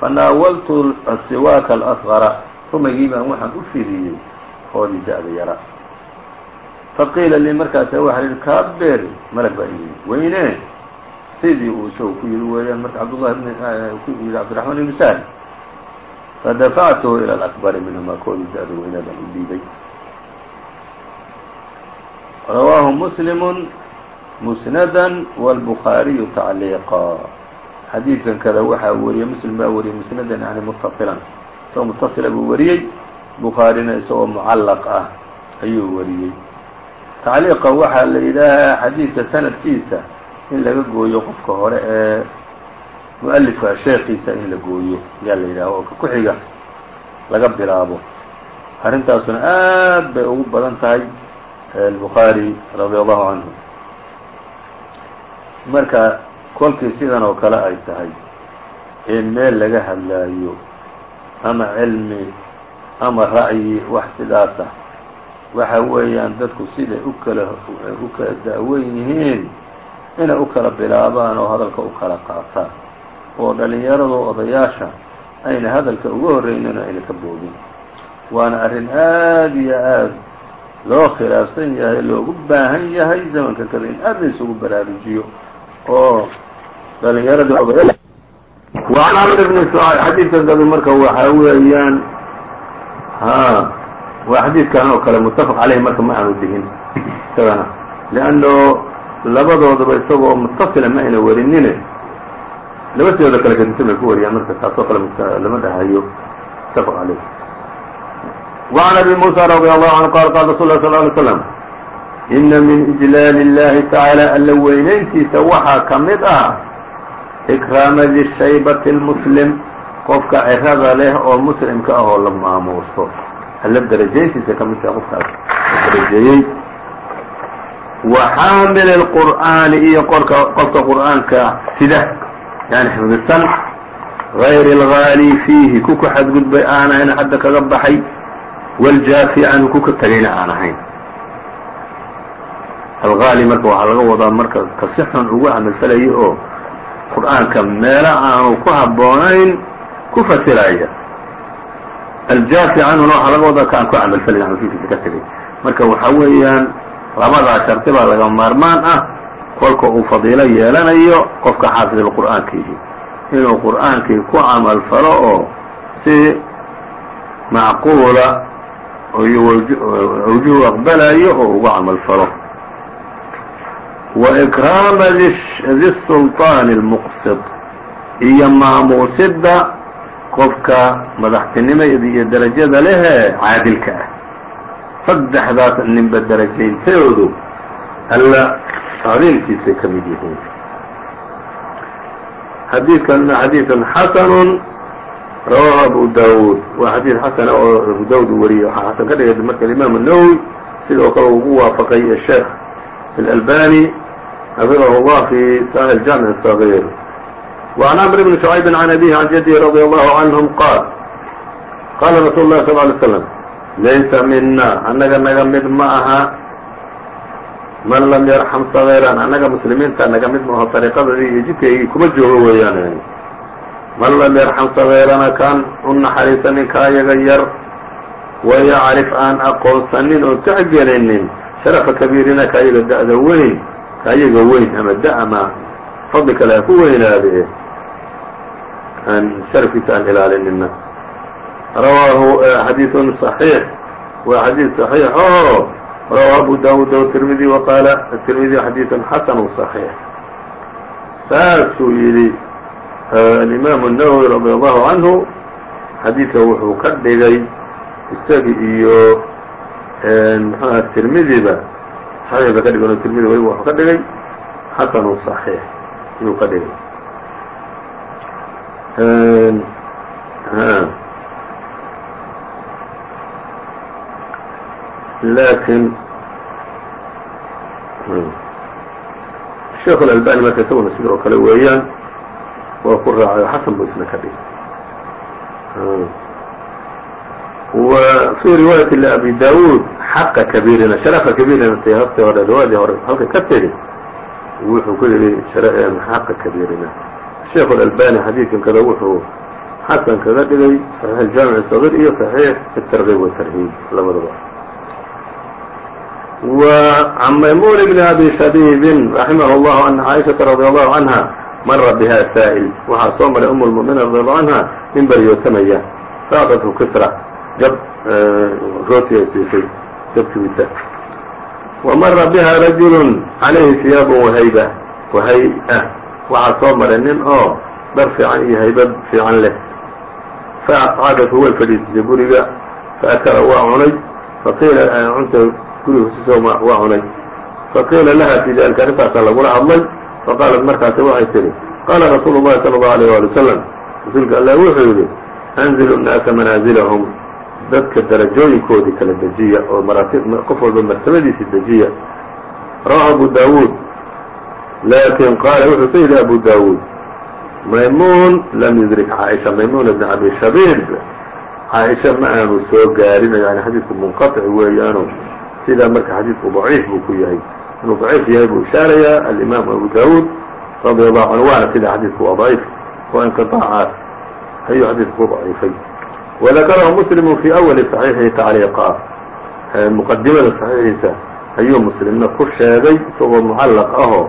fanaawaltu asiwaaka alasqara rumaygii baan waxaan u fidiyey hoodii da-da yara faqiila lii markaasa waxaa yihi kaber malag baa ii weyne sidii uu isagu ku yidhi weeyaan marka cabdllahi ku yidhi cabdiraxmaan ibnu sahl fadafactuhu ila alakbari minhumaa koodii da-da weynaadaan u dhiibay rawaahu muslimu musnada wاlbukhaariyu tacliiqa xadiidkan kada waxaa wariyey muslim baa wariyey musnadan yani mutasilan isagoo mutasila buu wariyey bukhaarina isagoo mucallaq ah ayuu wariyey tacliiqa waxaa la yidhaahaa xadiidka sanadkiisa in laga gooyo qofka hore ee mu-alifka sheekiisa in la gooyo yaa la yidhaha oo ka ku-xiga laga bilaabo arrintaasuna aad bay ugu badan tahay الbخaarي radي allahu canhu marka kolkii sidan oo kale ay tahay ee meel laga hadlaayo ama cilmi ama ra'yi wax sidaasa waxa weeyaan dadku siday u kala u kala da'weyn yihiin inay u kala bilaabaan oo hadalka u kala qaataan. Oo dhalinyaradu odayaasha ayna hadalka ugu horreynino ayna ka boodin waana arrin aad iyo aad loo khilaafsan yahay loogu baahan yahay zamanka kada in aada la isugu baraarujiyo. Oo dhallinyaradii odayaa an amr bni sucayb xadiidkan kadu marka waxaa weeyaan ha waa xadiidkan oo kale mutafaq عaleyh marka ma aanu dhihin isagana لأnno labadoodaba isagoo mutasila ma ayna warinine laba sidooda kale kadisan bay ku wariyaan marka taasoo kale lama dhahayo mutafaq عaleyh وعn أbي موسى رضي الله عنه qال qال رsul اه صل اه عليه وسلم إna min إجlاal الlahi taعaalى alla weynayntiisa waxaa ka mid ah ikraama dishaybati اlmuslim qofka cirada leh oo muslimka ah oo la maamuuso alla darajayntiisa ka mid taha qofkaas darajeeyey wa xaamil الqur'aani iyo qorka qofka qur'aanka sida yani xifdisan غayr اlgaali fiihi ku ka xadgudbay aanayn hadda kaga baxay wاljaafi canhu ku ka tegayna aan ahayn algaali marka waxaa laga wadaa marka ka si xun ugu camalfalaya oo qur'aanka meelo aanu ku habboonayn ku fasiraya aljaafi canhuna waxaa laga wadaa ka aan ku camalfelayn camalfalkiisa ka tegay marka waxaa weeyaan labadaa sharti baa laga maarmaan ah kolka uu fadiilo yeelanayo qofka xaafidulqur'aankiihi inuu qur'aankii ku camal falo oo si macquula awjuhu aqbalayo oo uga camal falo wa ikraama di sulطaani iyo maamuusidda qofka madaxtinimada iyo derajada lehee caadilka ah saddexdaas ninba derajayntoodu alla tacdiilkiisay ka mid yihiin xadiidkana xadiiث xasn rawaahu abu dawud waa xadiid xasana oo abu dawud uu wariyey waxaa xasan ka dhigay marka imaam الnawwi sidoo kale ugu waafaqay sheekh الأlbani xafiظh الlah fi صaحيح الجامع الصغير وعن cمر بن شعyب عن أbيه عن جده رضي الله عنهم qاal qاla رsuل الlah صلى اه عليه وسلم laysa mina annaga naga mid ma aha man lam yarxam صغيرan annaga muslimiinta naga mid maaho طariiqadadii iyo jidkaygii kuma joogo weeyaan man lam yarxam صغيرana kaan u naxariisanin kaayaga yar wayacrif aan aqoonsanin oo tixgelinin sharafa kabiirina kaayaga da'da weyn kaayaga weyn ama da ama fadli kale ha ku weynaade aan sharafkiisa aan ilaalinina rawaahu xadiiثun صaxiix waa xadiid صaxiix oo rawaahu abu dawud wtirmidi waqaala atirmidi xadiiثun xasanu صaxiix saasuu yidhi alimaam الnawowi radi allahu canhu xadiidka wuxuu ka dhigay isagi iyo mxuha tirmidiba صaxiix ba ka dhigan oo tirmidi weliba wuxuu ka dhigay xasanu صaxiix ayuu ka dhigay lakin sheekh األbani marka isaguna sidoo kale weeyaan waa ku raacay oo xasan bu isna ka dhigay وفي رواية لأبي داود xaqa kabiirina sharafa kabiirina tay horta hore riwaayadii hore halka ka tegi wuxuu ku yihi xaqa kabiirina sheekh الألbani xadiidkan kada wuxuu xasan kaga dhigay صaxiix الjaamiع الصغير iyo صaxiix التrغيb والتrhيb labadaba وعن maymuن بن أbي شhبيب رaحimه الله أن عائشhaةa رضي الله عنها mara bha sاa'ل waxaa soo maray أم المؤمiنين رضي الله عنها nin baryootamaya faأcطته kisra jab rooti ay siisay jabkiisa وmara bha رaجuل عalayhi ثiyaab وhayb وhay-a waxaa soo maray nin oo dhar fiican iyo haybad fiican leh. Faaqcadatu way fadhiisisay guriga faakala waa cunay. Faqiila cunta guriga waa cunay. Faqiila laha fi dalika arrintaasaa lagula hadlay. Faqaalat markaasi waxay tihi qaala rasuulu llahi sala allahu alayh waali wasalam rasuulka allah wuxuu yidhi anzilu nnaasa manaazilahum. Dadka darajooyinkoodii kala dejiya oo qof walba martabadiisii dejiya. Rawahu abu daawuud laakin qaala wuxuu ka yidhi abu daawuud maymuun lam yudrik caaisha maymuun ibn abi shabiib caaisha ma aanu soo gaarin yani xadiidku munqaطic weeyaano sidaa marka xadiidku ضaciif buu ku yahay inuu ضaciif yahay buu ishaarayaa alimaamu abu daawuud radi allahu canhu waana sida xadiidku waa ضaciif oo inqiطaacaas ayuu xadiidku ku ضaciifay وذakarahu muslimu fii awali صaxiixihi tacliiqa muqadimada صaxiixiisa ayuu muslimna ku sheegay isagoo mucallaq ahoo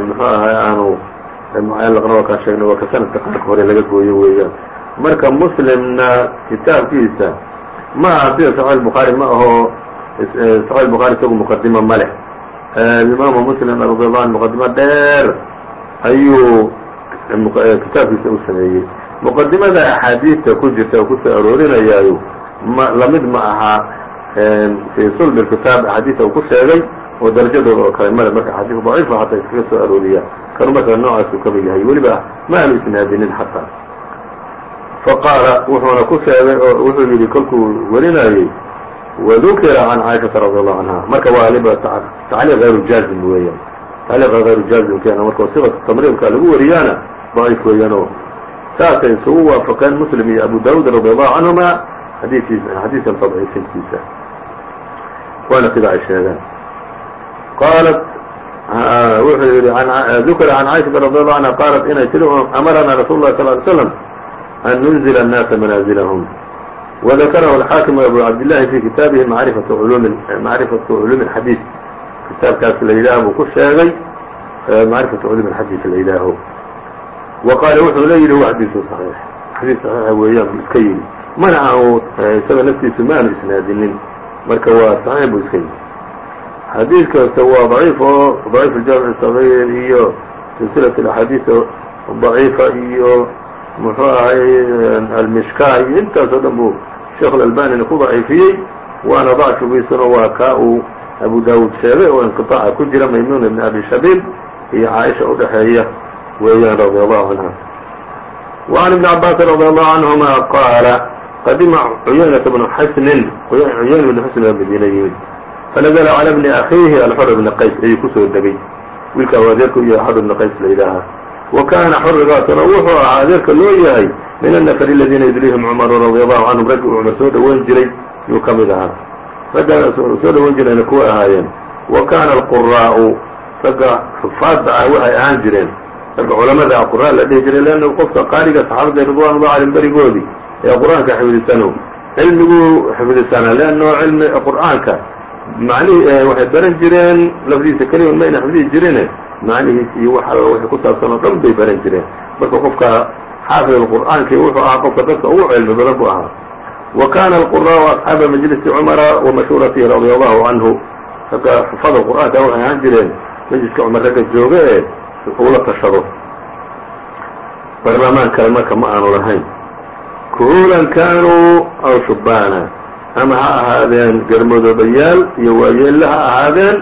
muxuu ahay aanu mucallaqna waa kaan sheegnay waa ka sanadka qaarka hore laga gooyo weeyaan. Marka muslimna kitaabkiisa ma aha sida saxiix bukhaari ma aho saxiix bukhaari isagu muqadimo ma leh. Imaamu muslim radiallahu anhu muqadimo dheer ayuu kitaabkiisa u sameeyey. Muqadimada axaadiidta ku jirta oo ku soo aroorinayaayo ma la mid ma aha fii sulb kitaab axaadiidta uu ku sheegay oo darajadooda oo kale male marka axaadiis daciifa xataa iskaga soo arooriya kanu marka noocaasuu ka mid yahay. Weliba ma aanu isnaadinin xataa. Faqaala wuxuuna ku sheegay oo wuxuu yidhi kolkuu warinayey wadukira can caaishata radi allahu canha marka waa tacliiq hayru jaazim weeyaan. Tacliiqa hayru jaazimkeena marka siqatu tamriidka lagu wariyaana daciif weeyaanoo saasay isugu waafaqeen muslim iyo abu daawuud radi allahu canhuma xadiikiisa xadiidkan tadciifintiisa waana sida ay sheegeen qaalat wuxuu yidhi dukira can caaishata radi allahu canha qaalat inay tiri amaranaa rasul lah sal ly slam an nunzila الnaasa manaazilahum وذakarahu الxaakim abu cabdillahi fi kitaabihi macrifatu culuumi الxadiid kitaabkaas la yidhaah buu ku sheegay macrifatu culuumi الxadiid la yidhaaho wa qaala wuxuu le yidhi wa xadiiثu صaxiix xadiid صaxiixa weeyaan buu iska yidhi mana aanu isaga naftiisu ma aanu isnaadinin marka waa صaxiix buu iska yidhi xadiidkaas waa ضaciif oo ضaciif الjaamiع الصغيr iyo silsilaة الأxaadiiث ضaciifa iyo muxuu ahay almishka iyo intaasoo dhan buu sheekh اlalbanina ku daciifiyey waana dacfigiisuna waa kaa uu abu daawuud sheegay oo inqiطaaca ku jira maymuun ibn abi shabiib iyo caaisha udhaxeeya weeyaan radi allahu canha وعn iبn cabاasi radي allahu canهuma qaala qadima cuyaynata bnu xasnin cuyayna bnu xasnin waa madiina yimid fanazla calى bni akhiihi alxur bna qays ayuu ku soo degay wiilkaa waa adeerka u yahay xor bna qays la yidhaahaa wa kaana xurigaasuna wuxuu ahaa adeerka loo yahay min annafr aladiina yudlihim cumaru radi allahu canhum raggi uu cumar soo dhoweyn jiray yuu ka mid ahaa raggaa soo dhoweyn jirayna kuwa ahaayeen wa kaana alquraa'u ragga xufaadda ah waxay ahaan jireen ragga culamada qura la dhihi jiray leanna qofka qaaliga saxaabada ridwanullahi calayhim berigoodii ee qur'aanka xifdisano cilmiguu xifdisanaa leanno cilmi qur'aanka. Macnihii waxay baran jireen lafdiisa keliya mayna xifdihi jirine. Macnihiis iyo wax alla wixii ku saabsan oo dhan bay baran jireen. Marka qofka xaafid alqur'aankii wuxuu ahaa qofka dadka ugu cilmi badan buu ahaa. Wa kana alqura'u asxaaba majlisi cumara wa mashhuuratihi radia allahu canhu ragga xufada qur'aanka waxay ahaan jireen majliska cumar ragga jooga ee ula tashado. Barlamaan kale marka ma aanu lahayn kuhuulan kaanuu aw shubbaana ama ha ahaadeen garmadoobayaal iyo waayeelle ha ahaadeen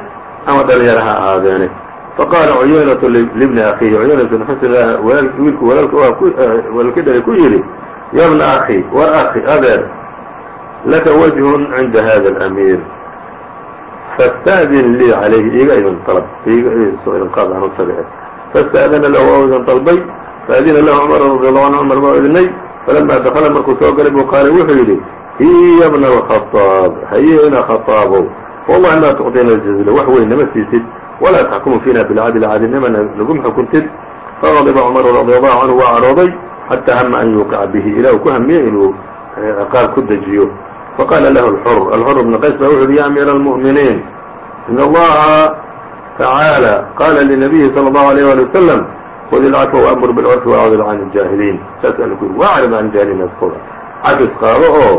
ama dhalinyaro ha ahaadeene faqaala cuyaynatu libni akhiihi cuyaynat bn xusn wiilku walaalkii dhalay ku yidhi ya bna akhi war akhi adeer laka wajhun cinda hada alamiir faاsta'din lii calayhi iiga idin dalb idin qaad aan u faاsta'dana lahu oo idin dalbay faadina lahu cumar radi allahu anhu cumar baa idinay falama dakala markuu soo galay buu qaala wuxuu yidhi hiya bna alkhaaab haye ina khaaabow wallahi ma tucطina ljazla wax weyn nama siisid walaa taxkumu fiina bilcadli cadilnimana naguma xukuntid faqadiba cumaru radi allahu canhu waa carooday xataa hama an yuuqica bihi ilah uu ku hamiyey inuu ciqaab ku dejiyo faqaala lahu alxur alxur bna qays baa wuxu uhi ya amiira almu'miniin in allaha tacaalى qaala linabiyi salى اllahu alيyh wali wasalam khud ilcafwa waamur bilcurfi wacrid can اljaahiliin saas ala ku yiri wacrid can اljaahiliin askoda cafis qaado oo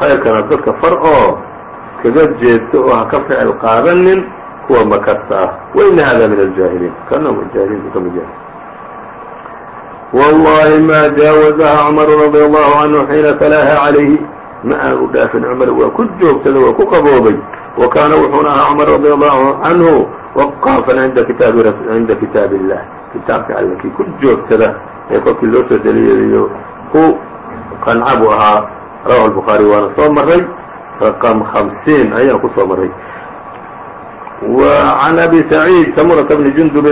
khayrkana dadka far oo iskaga jeedto oo ha ka ficil qaadanin kuwa makasta ah waina hada min aljaahiliin kana jaahiliintu ka mid yahay wallahi ma jaawazaha cmaru radia allahu canhu xiina talaaha calayhi ma aanu dhaafin cumar waa ku joogsaday waa ku qaboobay wa kaana wuxuuna ahaa cumar radia allahu canhu waqaafan cinda kitaabi cinda kitaab illah kitaabka alle kii ku joogsada ee kolkii loo soo daliyayo ku qanca buu ahaa rawahu الbukhaari waana soo maray raqam hamsiin ayaan ku soo maray وعn أbي سعيid samurة بن جندب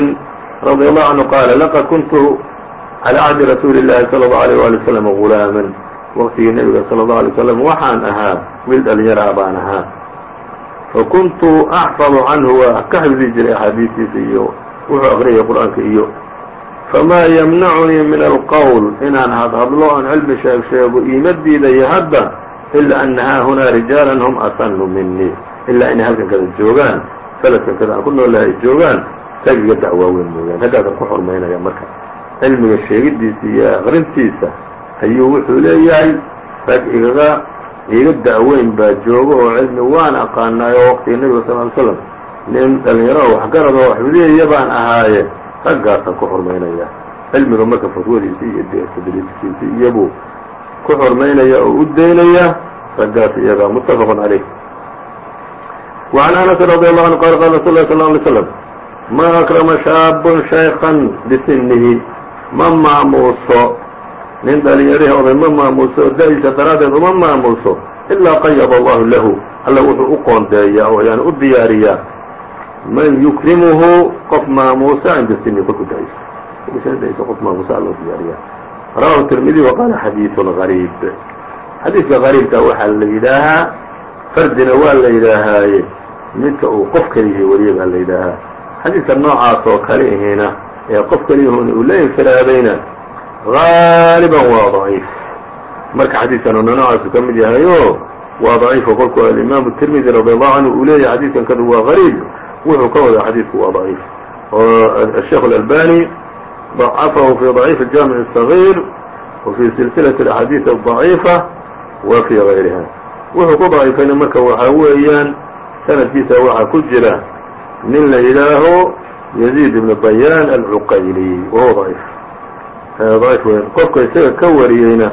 رضي الله عنه qاaل لqad كنت عlى عهdi رasuuل اللahi صلى الله عليه وaلي وسلم غuلاamا wqtigii nebiga صلى الله عليه وسلم waxaan ahaa wiil dhalinyaraa baan ahaa fakuntu axfadu canhu waa ka xifdi jiray axaadiistiisa iyo wuxuu aqriyay qur'aanka iyo famaa yamnacunii min alqowl inaan hadhadlo aan cilmi sheeg sheego iima diidaya hadda ilaa ana haahunaa rijaalan hum asanu minii ilaa inay halkan kada joogaan sanadkan kada aan ku noolahay joogaan tagiga dacwaaweyn mooyaan raggaasaan ku xurmaynaya marka cilmiga sheegidiisa iyo aqrintiisa ayuu wuxuu leeyahay rag igaga iga da'weyn baa joogo oo cilmi waan aqaanaayo waqtiga nebiga sal ly slam nin dhalinyaro waxgarad oo xifdiyaya baan ahaaye raggaasaan ku xurmaynaya cilmiga marka fatwadiisa iyo tadriiskiisa iyobuu ku xurmaynaya oo u daynaya raggaas iyagaa muttafaq calayh وعن أنس رضي الله عنه قال قال رsuل الله صلى اه عليه وسلم ma أكرمa شhاaب شhayخا بسنihi ma maamuuso nin dhalinyarihii oday ma maamuuso oo da'iisa daraaddeed uma maamuuso ilaa qayaba allahu lahu. Alla wuxuu u qoondeeyaa oo yani u diyaariyaa. Man yukrimuhu qof maamuusa cinda sini kolku da'iso kolkusan qof maamuusa alla u diyaariyaa rawahu tirmidi waqaala xadiidun gariib. Xadiidka gariibka waxaa la yidhaahaa fardina waa la yidhaahaaye midka uu qof keliyihi wariye baa la yidhaahaa. Xadiidka noocaas oo kaliihina ee qof keliyahuuna uu la infiraadayna غaaliban waa ضaciif marka xadiidkan una noocaasu ka mid yahayo waa ضaciifo kolku alimaamu التirmidi radي allahu canhu uu leeyahay xadiidkan kada waa غariib wuxuu ka wadaa xadiidku waa ضaciif oo الsheikh الألbani ضacafahu fi ضaciif الجamiع الصغير وفي silsilaة الأxaadiiث الضaciifة wa fي غayriha wuxuu ku daciifayna marka waxaa weeyaan sanadkiisa waxaa ku jira nin la yidhaaho يزيد بن bayaan alcuqayli wahuwa ضaciif ضaciif weyan qofka isaga ka wariyeyna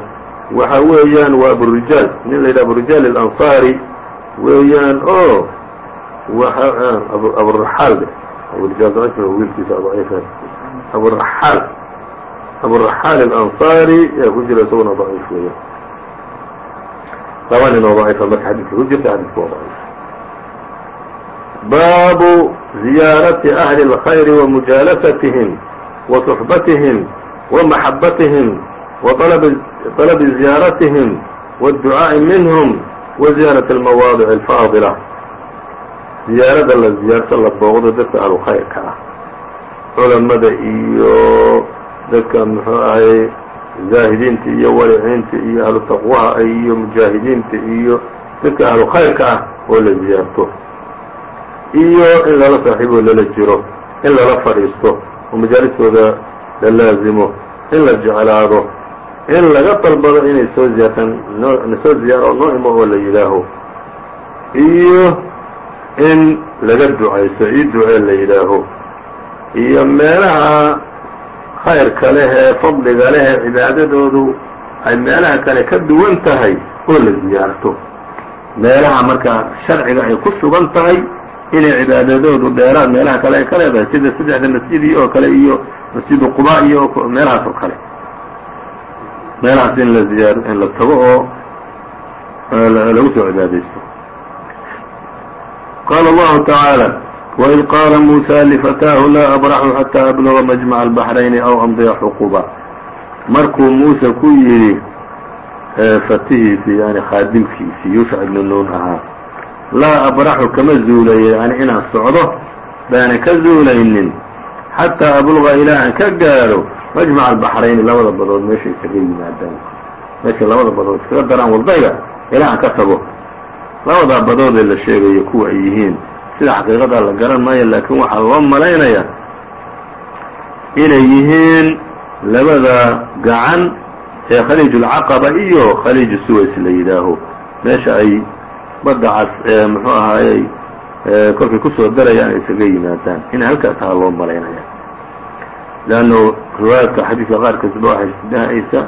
waxa weeyaan waa aburijaal nin la yidhaha aburijaal الأnصاrي weeyaan oo aburaxaal aburijaal ضaciif wiilkiisa ضaciif aburaxaal aburaxaal الأnصاrي yaa ku jira isaguna ضaciif weeyaan laba nin oo ضaciifa marka xadiidka ku jirta xadiidku waa ضaciif baabu ziyaarati أhli الkhayr وamujaalasatihim وصحbatihim وmaxabatihim وطalabi ziyaaratihim والducaaءi minhm وزiyaaraة الmawaadiع الfaadilة ziyaarada la ziyaarto la booqdo dadka ahlu khayrka ah culamada iyo dadka muxuu ahay zaahidiinta iyo wariciinta iyo ahlu taqwaha iyo mujaahidiinta iyo dadka ahlu khayrka ah oo la ziyaarto iyo in lala saaxiibo lala jiro in lala fadhiisto oo majaalistooda la laazimo in la jeclaado in laga dalbado inay soo ziyaartaan soo ziyaaro noo imo oo la yidhaaho. Iyo in laga ducayso ii ducee la yidhaaho. Iyo meelaha khayrka leh ee fadliga leh ee cibaadadoodu ay meelaha kale ka duwan tahay oo la ziyaarto. Meelaha markaa sharciga ay ku sugan tahay inay cibaadadoodu dheeraan meelaha kale ay ka leedahay sida saddexda masjidi oo kale iyo masjidu quba iyo meelahaas oo kale. Meelahaas in la ziyaar in la tago oo lagu soo cibaadaysto. Qaala allahu tacaala waid qaala muusa lifataahu laa abraxu xataa abluga majmaca albaxrayni aw amdiya xuquba markuu muuse ku yidhi fatihiisi yani khaadimkiisi yuushac ibnu nuun ahaa laa abraxu kama zuulayo yani inaan socdo baanan ka zuulaynin xataa abluga ilaa aan ka gaadho majmac albaxrayni labada badood meeshay isaga yimaadaan. Meeshay labada badood iskaga daraan waldayga ilaa aan ka tago. Labadaa badoodee la sheegayo kuwa ay yihiin sida xaqiiqada la garan maayo laakiin waxaa loo malaynayaa inay yihiin labada gacan ee khaliij ulcaqaba iyo khaliij suways la yidhaaho. Meesha ay badda cas ee muxuu ahaayey kolkay ku soo darayaan ay isaga yimaadaan inay halkaa taha loo malaynaya leannu riwaayaadka xadiidka qaarkiisba waxay dhahaysa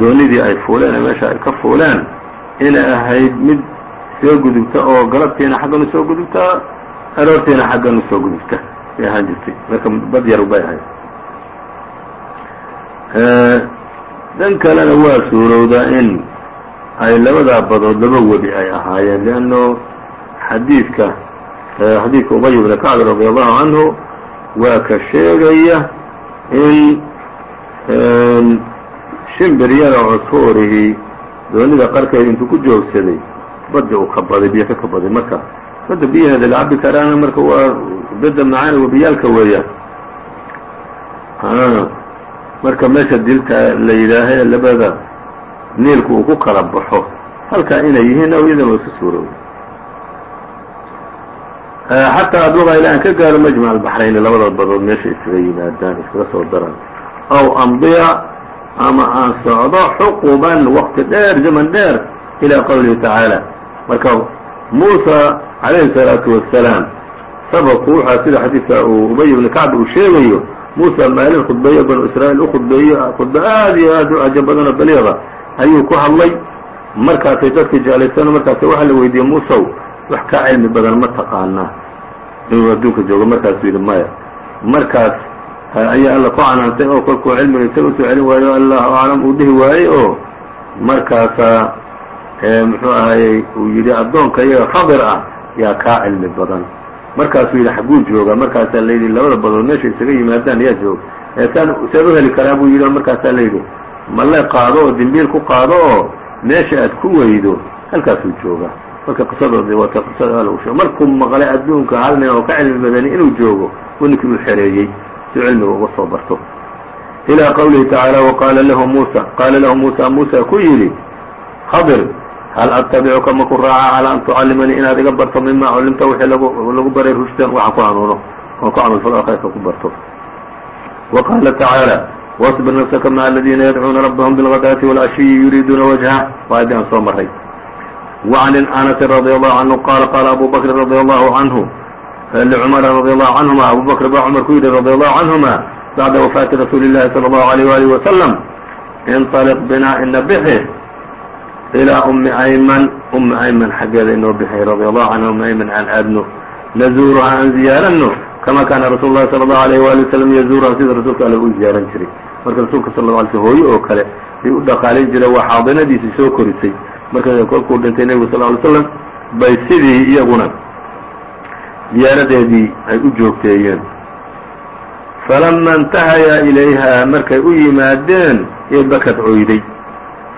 doonidii ay fuuleen ee meesha ay ka fuuleen inay ahayd mid soo gudubta oo galabtiina xaggan u soo gudubtaa aroortiina xaggan u soo gudubta. Bay ahaan jirtay. Marka bad yar bay ahayd. Dan kalena waa suurowdaa in ay labadaa badood laba webi ay ahaayeen leanno xadiidka xadiidka ubay bni kacb radi allahu canhu waa ka sheegaya in shimbir yara cusfuurihii doonida qarkeeda intuu ku joogsaday badda uu kabaday biyo ka kabaday marka. Badda biyaheeda la cabi karaana marka waa badda macaani webiyaalka weeyaan marka meesha dilta la yidhaahe labada niilku uu ku kala baxo halkaa inay yihiin awyadan waa iska suurowda xataa abluqa ilaa an ka gaaro majmac albaxrayni labada badood meesha iskaga yimaadaan iskaga soo daraan. Aw amdiya ama aan socdo xuquban waqti dheer zaman dheer ilaa qowlihi tacaala marka muusa calayhi الsalaatu wasalaam sababku wuxaa sida xadiidka uu ubay ibni kacb uu sheegayo muusa maalin khudbeeyo banu israa'iil u khudbeeyo khudbe aad iyo aad u cajo badanoo baliiqa ayuu ku hadlay. Markaasay dadkii jeclaysano markaas waxa la weydiiyey muusow wax kaa cilmi badan ma taqaanaa inuu adduunka joogo markaasuu yidhi maya. Markaas ayaa alla ku canaantay oo kolkuu cilmiga isaga u soo celin waayo allahu aclam uu dhihi waayey oo? Markaasaa muxuu ahayey uu yidhi addoonka iyaga khadir ah yaa kaa cilmi badan. Markaasuu yidhi xagguu joogaa markaasaa la yidhi labada badood meesha isaga yimaadaan yaa jooga. Eesaan saan u heli karaa? buu yidhi markaasaa la yidhi malle qaado oo dimbiil ku qaado oo meesha aad ku weydo halkaasuu joogaa marka qisadoodi waata qisada sheego markuu maqlay adduunka hal nin oo ka cilmi badani inuu joogo uu ninkii u xereeyey si cilmiga uga soo barto. Ilaa qowlihi tacaala waqaala lahu muusa qaala lahu muusa muusa ku yidhi hadir hal attabicuka maku raaca calaa an tucallimanii inaad iga barto mima cullimta wixii lagu baray rushdan waxaan ku hanuuno oon ku camalfalo khayrka ku barto. Wa qaala tacaala واصbr نفسka mع الذيna يdعوuna رbهم بالغdاaة والعشhيi yuriiduuna وجهa waa addii aan soo maray وعن أنس رضي الله عنه qال qال أbو بكر رضي الله عنه لcمر رضي الله عنهما أbو بكر baa cمر ku yidhi رضي الله عنهما بعda وفاaةi رasuuل اللhi صلى الله عليه وaليه وسلم انطلق بنا ina bxi إلىa أmi أymن أmi أymن xaggeeda inoo bxi رضي الله عنه أم أymن aan aadno نزuرha aan زiyaarano kama kaana rasuul lahi sala allahu alayh waali wasalam yazuuraha sida rasuulka alle u ziyaaran jiray marka rasuulka sal la alay slm hooyo oo kale ayuu u dhaqaalin jiray waa xaadinadiisii soo korisay marka kolkuu dhintay nebigu sal ly slam bay sidii iyaguna ziyaaradeedii ay u joogteeyeen falama intahaya ilayha markay u yimaadeen ee bakad oyday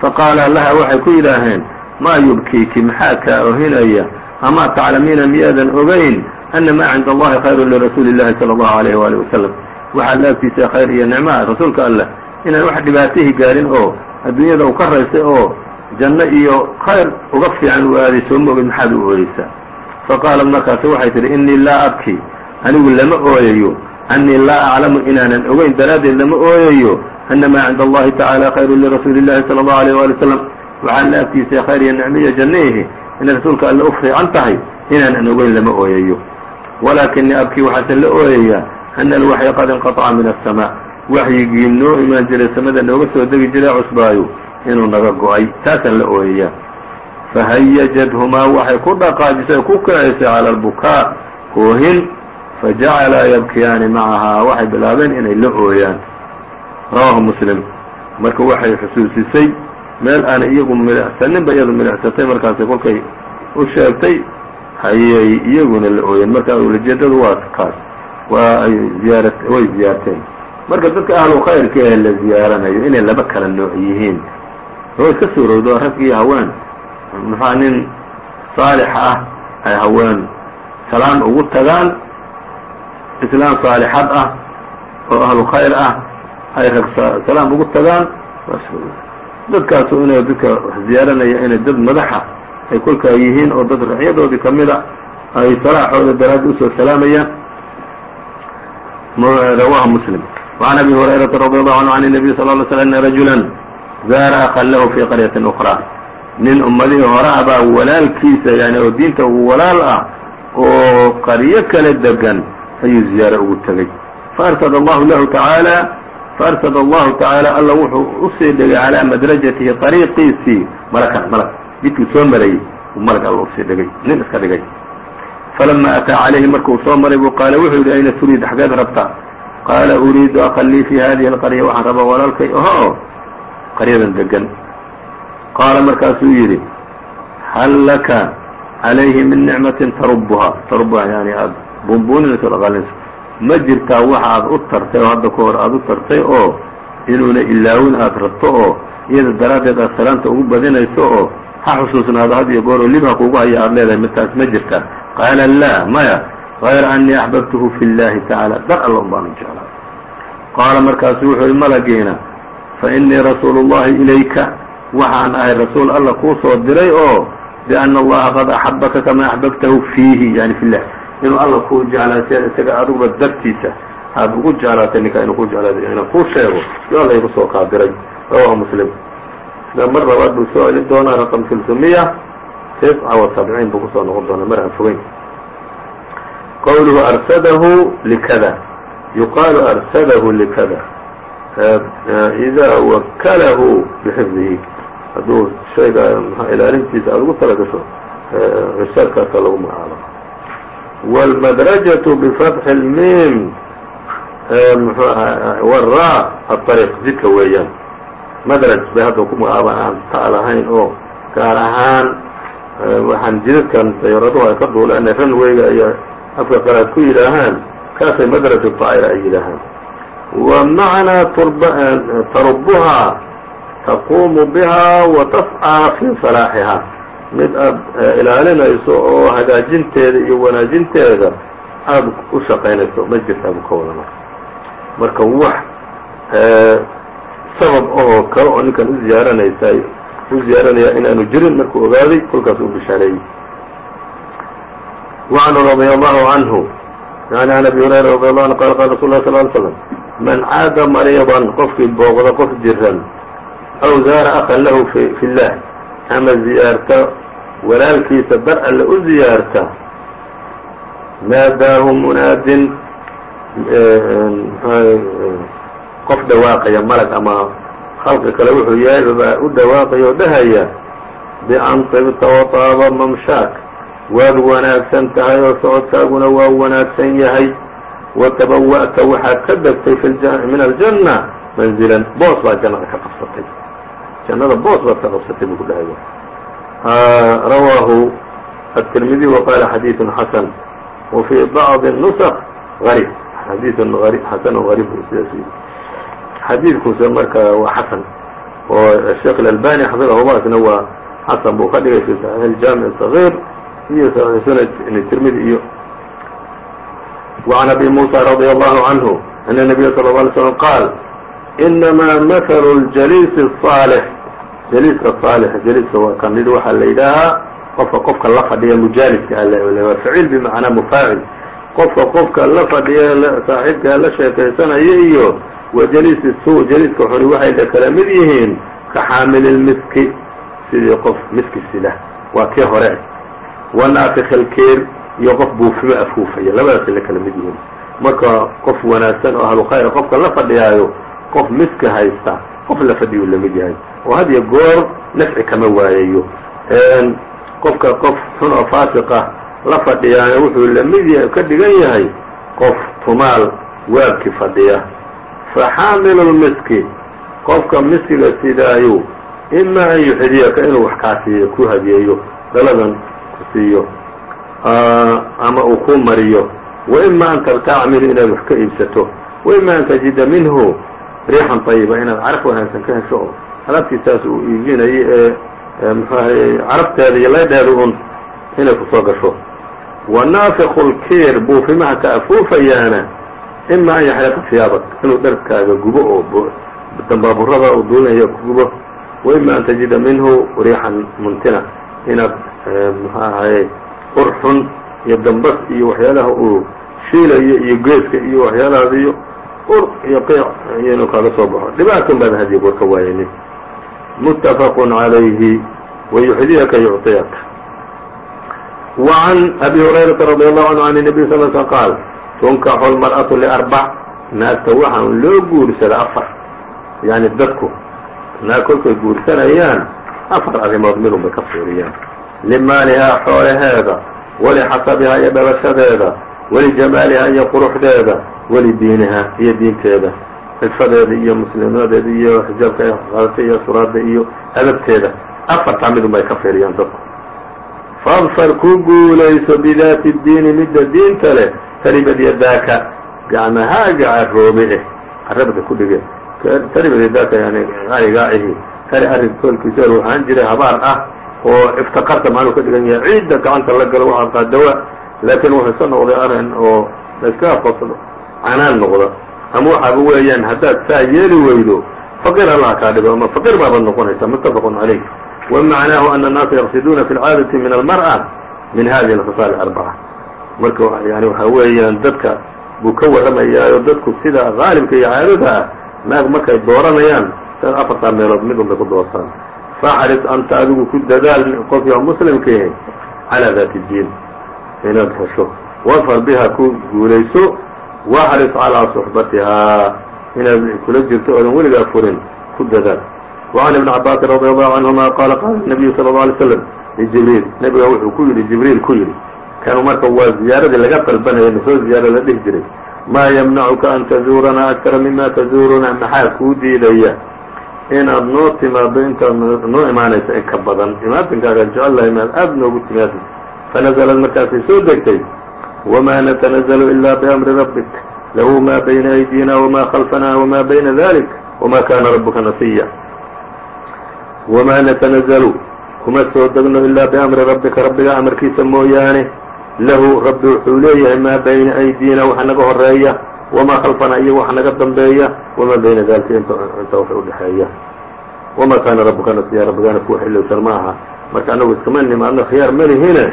faqaala laha waxay ku yidhaaheen maa yubkiiki maxaa kaa ohinaya amaa taclamiina miyaadan ogayn ana maa cinda allahi khayru lirasuuli اllahi salى اllahu alayh wali wasalam waxaa la agtiisa khayr iyo nicmaa rasuulka alleh inaan wax dhibaatihii gaarin oo adduunyada u ka raysay oo janno iyo khayr uga fiican u aaday soo ma ogid maxaad u ooyeysaa faqaalat markaasi waxay tidhi inii laa abki anigu lama ooyayo annii laa aclamu inaanan ogeyn daraaddeed lama ooyayo ana maa cinda allahi tacaala khayru lirasuuli اllahi salى اllahu alayh wali wasalam waxaa la agtiisa khayr iyo nicmiyo jannihi inay rasuulka alle u fiican tahay inaanan ogeyn lama ooyayo walaakinii abkii waxaasan la ooyayaa ana alwaxya qad inqaطaca min aلsamaa waxyigii noo imaan jiray samada nooga soo degi jiray cusbaayu inuu naga go'ay taasaan la ooyayaa fahayajadhumaa waxay ku dhaqaajisay ku kacaysay cala albukaa koohin fajacalaa yabkiyaani macahaa waxay bilaabeen inay la ooyaan. Rawaahu muslim. Marka waxay xusuusisay meel aanay iyagu milicsaninba iyadu milicsatay markaasay kolkay u sheegtay hayay iyaguna la ooyeen. Marka ulajeedadu waa kaas waa ay ziyaara way ziyaarteen marka dadka ahlu khayrka ee la ziyaaranayo inay laba kala nooc yihiin. Oo iska suurowdo rag iyo haween muxua nin saalix ah ay haween salaam ugu tagaan. Islaam saalixad ah oo ahlu khayr ah ay rag salaam ugu tagaan. Dadkaasu inay dadka wax ziyaaranaya inay dad madaxa ay kolkaa yihiin oo dad racyadoodii kamida ay salaaxooda daraaddi usoo salaamayaan rawaahu muslim وعn abi هurayرaةa رadي الله عanه عن النبي صلى اه علي sلم أن رaجuلا zaara أخا lahu fي qaريaة أخرى nin ummadihii hore ah baa walaalkiisa yani oo diinta walaal ah oo qaryo kala degan ayuu ziyaare ugu tegey faأrsd الlahu lahu taعaalى faأrsd الlahu taعaalى alla wuxuu usii dhigay calىa madrajatihi طariiqiisii malakan malag jidkuu soo marayey uu malag alla u sii dhigay nin iska dhigay. Falama ataa calayhi markuu soo maray buu qaala wuxuu yidhi ayna turiid xageed rabtaa qaala uriidu akan lii fi hadihi alqarya waxaan rabaa walaalkay. Oho qaryadan degan qaala markaasuu yidhi hal laka calayhi min nicmatin tarubuhaa tarubuhaa yani aada buunbuuninayso dhaqaalinayso ma jirtaa waxa aad u tartay oo hadda ka hor aada u tartay oo inuuna ilaawin aada rabto oo iyada daraaddeed aad salaanta ugu badinayso oo ha xusuusnaado had iyo goor oo lib kugu haya aad leedahay markaas ma jirtaa qaala laa maya hayra anii axbabtuhu fi اllahi tacaala dar alla un baanu jeclaa. Qaala markaasu wuxuu yihi malagiina fainii rasuulu اllahi ilayka. Waxaan ahay rasuul alla kuu soo diray oo biana allaha qad axabaka kamaa axbabtahu fiihi yani fi llah inuu alla kuu jeclaatay isaga aduguba dartiisa aad ugu jeclaatay ninkaa inuu ku jeclaatay inuu kuu sheego yo alla igu soo qaadiray rawahu muslim mar labaad buu soo celin doonaa raqم ثلثumiya tisca و sabciin buu kusoo noqon doonaa mar aan fogeyn qowluhu arsadahu likada yuqaalu arsadahu likada idaa wakalahu bxifdihi hadduu shayga ilaalintiisa aada ugu tala gasho irsaadkaasa lagu magacaabo wاlmadrajaة bfatxi اlmim mxuu aha wra aطariiq jidka weeyaan madraj bay hadda ku magacaabaan aan ta lahayn oo gaar ahaan waxaan jidadkan dayaraduhu ay ka duuleen ranwayga ayaa afka qalaad ku yidhaahaan kaasay madraj طaa'ira ay yidhaahaan wa macnaa tarubuhaa taquumu bihaa wa tascىa fii salaaxihaa mid aad ilaalinayso oo hagaajinteeda iyo wanaajinteeda aada u shaqaynayso ma jirtaa buu ka wada marka marka wax sabab oo kale oo ninkan u ziyaaranaysa u ziyaaranaya inaanu jirin markuu ogaaday kolkaas uu bishaareeyey وعنه رضي الله عنه يعني عن أبي هريرة رضي الله عنه قال قال رsuل الله صلى اه عليه وسلم من caada مريضا qofkii booqda qof jiran أو زاara أخا lahu في الlah ama ziyaarta walaalkiisa dar alle u ziyaarta naadaahu munaadin qof dhawaaqaya malag ama khalqi kale wuxuu yahay baa u dhawaaqaya oo dhahaya bian طibta وطaaba mamshaak waad wanaagsan tahay oo socodkaaguna waa wanaagsan yahay watabawa'ta waxaad ka degtay min aljanna manzilan boos baad jannada ka qabsatay jannada boos baad ka qabsatay buu ku dhahaya rawaahu التirmidي وqاla xadيiث xasn وفي bعض النسخ غريب xadيiث xasn غريب sidaas yii xadiidkuusa marka waa xasan oo sheekh الألباني xafidahullah isna waa xasan buu ka dhigay في صحيح الجامع الصغير iyo sunan التirmidي iyo وعن أبي موسى رضي الله عنه أن النبي صلى الله عليه وسلم قال إنما مثل الجليس الصالح jliiska صاalح jliiska waa ka mid waxaa la yidhaahaa qofka qofka la fadhiya mujaaliska waa faciil bmacnaa mufaacil qofka qofka la fadhiya saaxiibkaa la sheekaysanaya iyo wajaliisi suu jaliiska xuni waxay kala mid yihiin ka xaamililmiski sidii qof miski sida waa kii hore. Wanaafikh alkeer iyo qof buufimo afuufaya labadaasay la kala mid yihiin. Marka qof wanaagsan oo ahlukhayr qofka la fadhiyaayo qof miska haysta qof la fadhiyuu la mid yahay. Oo had iyo goor nafci kama waayayo qofka qof xun oo faasiqa ah la fadhiyaana wuxuu la mid ka dhigan yahay qof tumaal waabki fadhiya fa xaamilu lmiski qofka miskiga sidaayu ima an yuxidiyaka inuu wax kaa siiyo ku hadiyeeyo daladan ku siiyo ama uu ku mariyo wa ima an tabtaaca minhu inaad wax ka iibsato wa ima an tajida minhu riixan طayiba inaad caraf wanaagsan ka hesho oo alaabtiisaas uu iibinayo ee carabteeda iyo laydheeda un inay ku soo gasho wa naafiqu lkiir buufimaha ka afuufayaana ima an yaxriqa siyaabak inuu dharkaaga gubo oo dambaaburada uu duulinaya ku gubo wa ima an tajida minhu riixan muntina inaad mxu ahaye ur xun iyo dambas iyo waxyaalaha uu shiilayo iyo geeska iyo waxyaalahaas iyo ur iyo qiic iyo inuu kaaga soo baxo dhibaatan baad hadiyo goor ka waayanin متفق عليه ويحdيka يعطيك وعن أبي هريرة رضي الله عنه عن النبي صلى اه عليه وسلم قال تنكح المرأة لأربع naagta waxa loo guursada afar yani dadku naag kolkay guursanayaan afar arrimood midun bay ka fiiriyaan limaalihaa xoolaheeda walixasabihaa iyo dhalashadeeda walijamaaliha iyo quruxdeeda walidiiniha iyo diinteeda xigfadeeda iyo muslimnimadeeda iyo xijaabka ay qaadata iyo shuraada iyo adabteeda afartaa midun bay ka fiiriyaan dadku fadfar ku guulayso bidaati diini midda diinta leh tariibad yadaaka gacmahaaga caroobe eh carabda ku dhige taribad yadaaka yani arigaa ihi ari arrin koolkiisa er waxaan jira habaar ah oo iftaqarta macnuu ka dhigan yahay ciidda gacanta la galo waxaa qaadawa laakiin wuxuu isa noqday arrin oo laiskaga qofsado canaan noqda ama waxaaba weeyaan haddaad saa yeeli weydo faqir allaha kaa dhigo ama faqir baabad noqonaysaa muttafaqun calayh wa macnaahu ana annaasa yaqsiduuna fi alcaadati min almar'a min hadihi alkhisaal arbaca marka yani waxa weeyaan dadka buu ka warramayaayo dadku sida haalibka iyo caadada ah naag markay dooranayaan afartaa meelood mid un bay ku doortaan faxris anta adigu ku dadaal qofki muslimkii calىa ذات الdiin inaad hesho wafar biha ku guulayso waxris calىa صحbatihaa inaad kula jirto oodan weligaa furin ku dadaal وعن بن عabاس رضي الله عنهma qال qال النبي صلى الله عليه وسلم لجibrيل nebiga wuxuu ku yidhi jibriil ku yidhi kanu marka waa ziyaaradii laga dalbanaya nusoo ziyaaro la dhihi jiray. Maa yamnacuka an tazuuranaa akara mima tazuuruna maxaa kuu diidaya? Inaad noo timaado intaad noo imaanayso in ka badan. Imaatinkaaga jecelaha inaad aada noogu timaado. Fanazlad markaasay soo degtay wma natanazlu ila bamri rabbik. Lahu ma bayna aydina wma khalfana wma bayna dalik wma kana rabuka nasiya. Wma natanazlu kuma soo degno ilaa biamri rabbika. Rabbiga amarkiisa mooyaane lahu rabbi wuxuu leeyahay maa bayna aydiina waxa naga horeeya wamaa khalfana iyo waxa naga dambeeya wamaa bayna dalika inta wax udhexeeya wamaa kaana rabuka nasiya rabbigana kuwa xilowsan ma aha marka anagu iskama nimaadno khiyaar malihine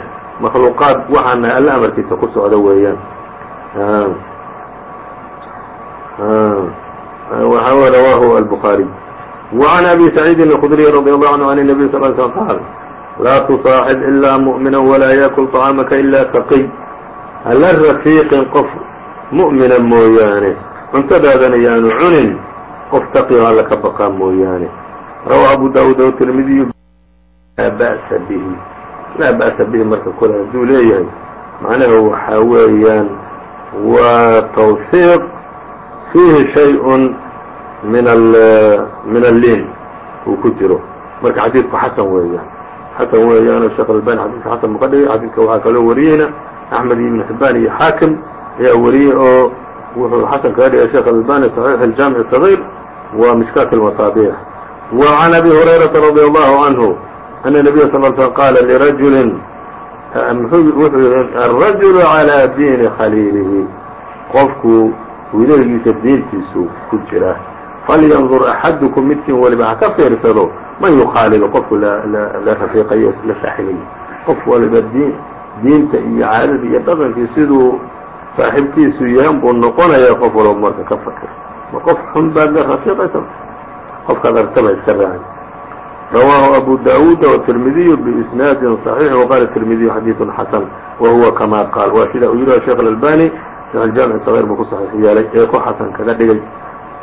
makhluuqaad waxaana alla amarkiisa ku socdo weeyaan waxa rawaahu albukhaariy وعن أbي سعيid الخdري رضي الله عنه عن النبي صل ل سلم qاaل laa tusaaxib ilaa mu'mina walaa yaakul طacaamaka ilaa taqiy hala rafiiqin qof mu'mina mooyaane cuntadaadana yaanu cunin qof taqiyo alla ka baqaa mooyaane rawa abu daawuud o tirmidiyu laa ba'sa bihi laa ba'sa bihi marka kole hadduu leeyahay macnahu waxaa weeyaan waa tawfiiq fiihi shay-un min min allin uu ku jiro marka xadiidku xasan weeyaan xasan weeyaano sheekh albani xadidka xasan buu ka dhigay xadiidka waxaa kaloo wariyeyna axmed iyo ibn xibaan iyo xaakim ayaa wariyey oo wuxuu xasan kaga dhigay sheekh albani صaxiix الjaamiع الصغيr wa mishkaat الmasaabiix wa can abi hurayrata radي allahu canhu ana الnabiya sal sl qaala lirajulin wuxuu yihi alrajulu calىa diini khaliilihi qofku wiileygiisa diintiisu ku jira falyandur axadukum midkiin waliba ha ka fiirsado man yukhaalidu qofku la rafiiqayo la saaxiibayo qof waliba diin diinta iyo caadada iyo dhaqankii siduu saaxiibkiisu yahan buu noqonayaa qof walba marka ka fakir ma qof xun baad la rafiiqaysa qofkaad artaba iska raadi rawaahu abu daawuuda watirmidiyu biisnaadin صaxiix waqaala tirmidiyu xadiidun xasan wa huwa qaal waa sidaa uu yidhi sheekh اlalbani saxiixjaamic sagiir buu ku saxiix ee ku xasan kaga dhigay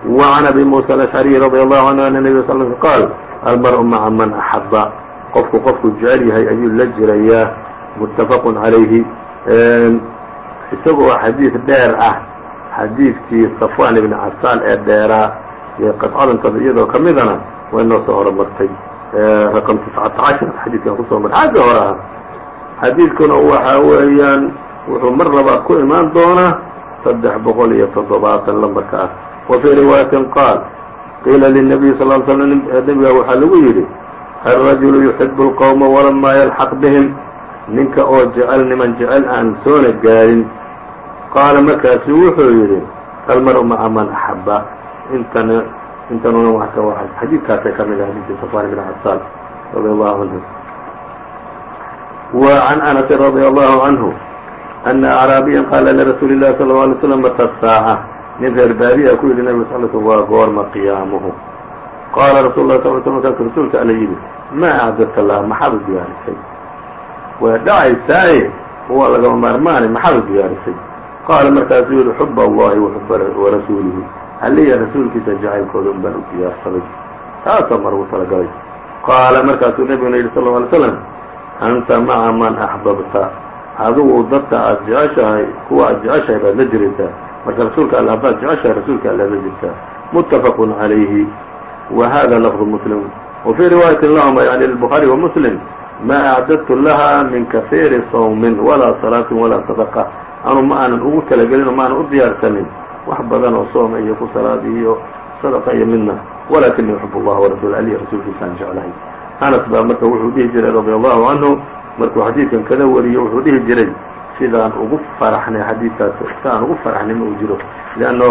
وعن أbي موسى الأشعري رضي الله عنه أن النبي صل ل qاaل المرء mعa maن أحبa qofku qofku jecel yahay ayuu la jirayaa متفق عalayhi isagoo xadiiث dheer ah xadiidkii صفوان بن casاal ee dheeraa iyo qطcadantada iyadoo ka midana way noo soo horumartay rqم تiسcaةa caشhر xadiidkan kusoo mar xagga hore ah xadiidkuna waxa weeyaan wuxuu mar labaad ku imaan doonaa saddex boqol iyo toddobaatan lambarka ah وفي رواية qاaل قيila للنبي صل ل sلم nebiga waxaa lagu yidhi الرaجuل يحب الqومa وlama يلحq bهm ninka oo jecel niman jecel aan soona gaarin qaala markaasu wuxuu yidhi almرء mعa maن أحبa intana intanuna xadiidkaasay ka mid ah xadiidkii صفوان بن casاal رضي الله عنه وعن أنس رضي الله عنه أن أعراaبيا qاla لرasuuل اللh صلى الله عليه وسلم متى الساaعة nin reer baadiya ku yidhi nabig sal sl waa goorma qiyaamuhu. Qaala rasul lah sal sl markaasu rasuulka alla yidhi maa acdadta laha maxaad u diyaarisay waa dhacaysaaye waa lagama maarmaanay maxaad u diyaarisay qaala markaasuu yidhi xub allahi warasuulihi alliya rasuulkiisa jacaylkooda un baan u diyaarsaday taasoo mar ugu talagalay. Qaala markaasuu nebiguna yidhi sal ly slam anta maca man axbabta adigu dadka aad jeceshahay kuwa aad jeceshahay baad la jiraysaa marka rasuulka all haddaad jeceshahay rasuulka allaad la jirtaa متفق عalayhi wa hada lفظ mسلم وفي riwaayaة lahma yعnي الbخaarي وmسلم ma أعdدtu laha min kaثيiri صوم وalaa صلاaة walaa صدقة anu ma aanan ugu talagelin oo ma aanan u diyaarsanin wax badan oo sooma iyo ku salaad iyo صدقة iyo midna walakinii أحب الlah وrasuل aliy rasuulkiisaan jeclahay anas baa marka wuxuu dhihi jiray radي الlahu canهu markuu xadiidkan kada wariyo wuxuu dhihi jiray sidaan ugu faraxnay xadiidkaas sidaan ugu faraxnay ma uu jiro. Lianno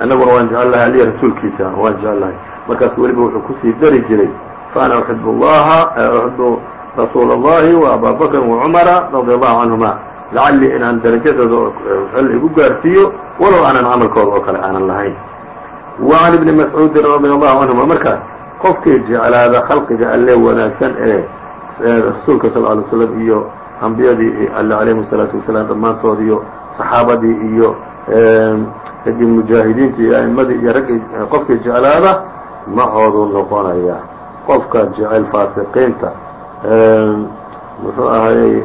annaguna waan jecelahay aliya rasuulkiisa waan jecelahay markaasu weliba wuxuu ku sii dari jiray faana uxibu llaha uxibu rasuula اllahi wa abaa bakrin wacumara radia allahu canhuma lacallii inaan darajadooda xel igu gaarsiiyo walow aanan camalkooda oo kale aanan lahayn. Wacan ibni mascuudin radia allahu canhuma markaas qofkii jeclaada khalqiga alle wanaagsan ee rasuulka sal ly slam iyo ambiyadii alle alayhim الsalaatu wasalaam dhammaantood iyo saxaabadii iyo raggii mujaahidiinta iyo a'imadii iyo raggii qofkii jeclaada macoodu noqonaya. Qofka jecel faasiqiinta muxuu ahayey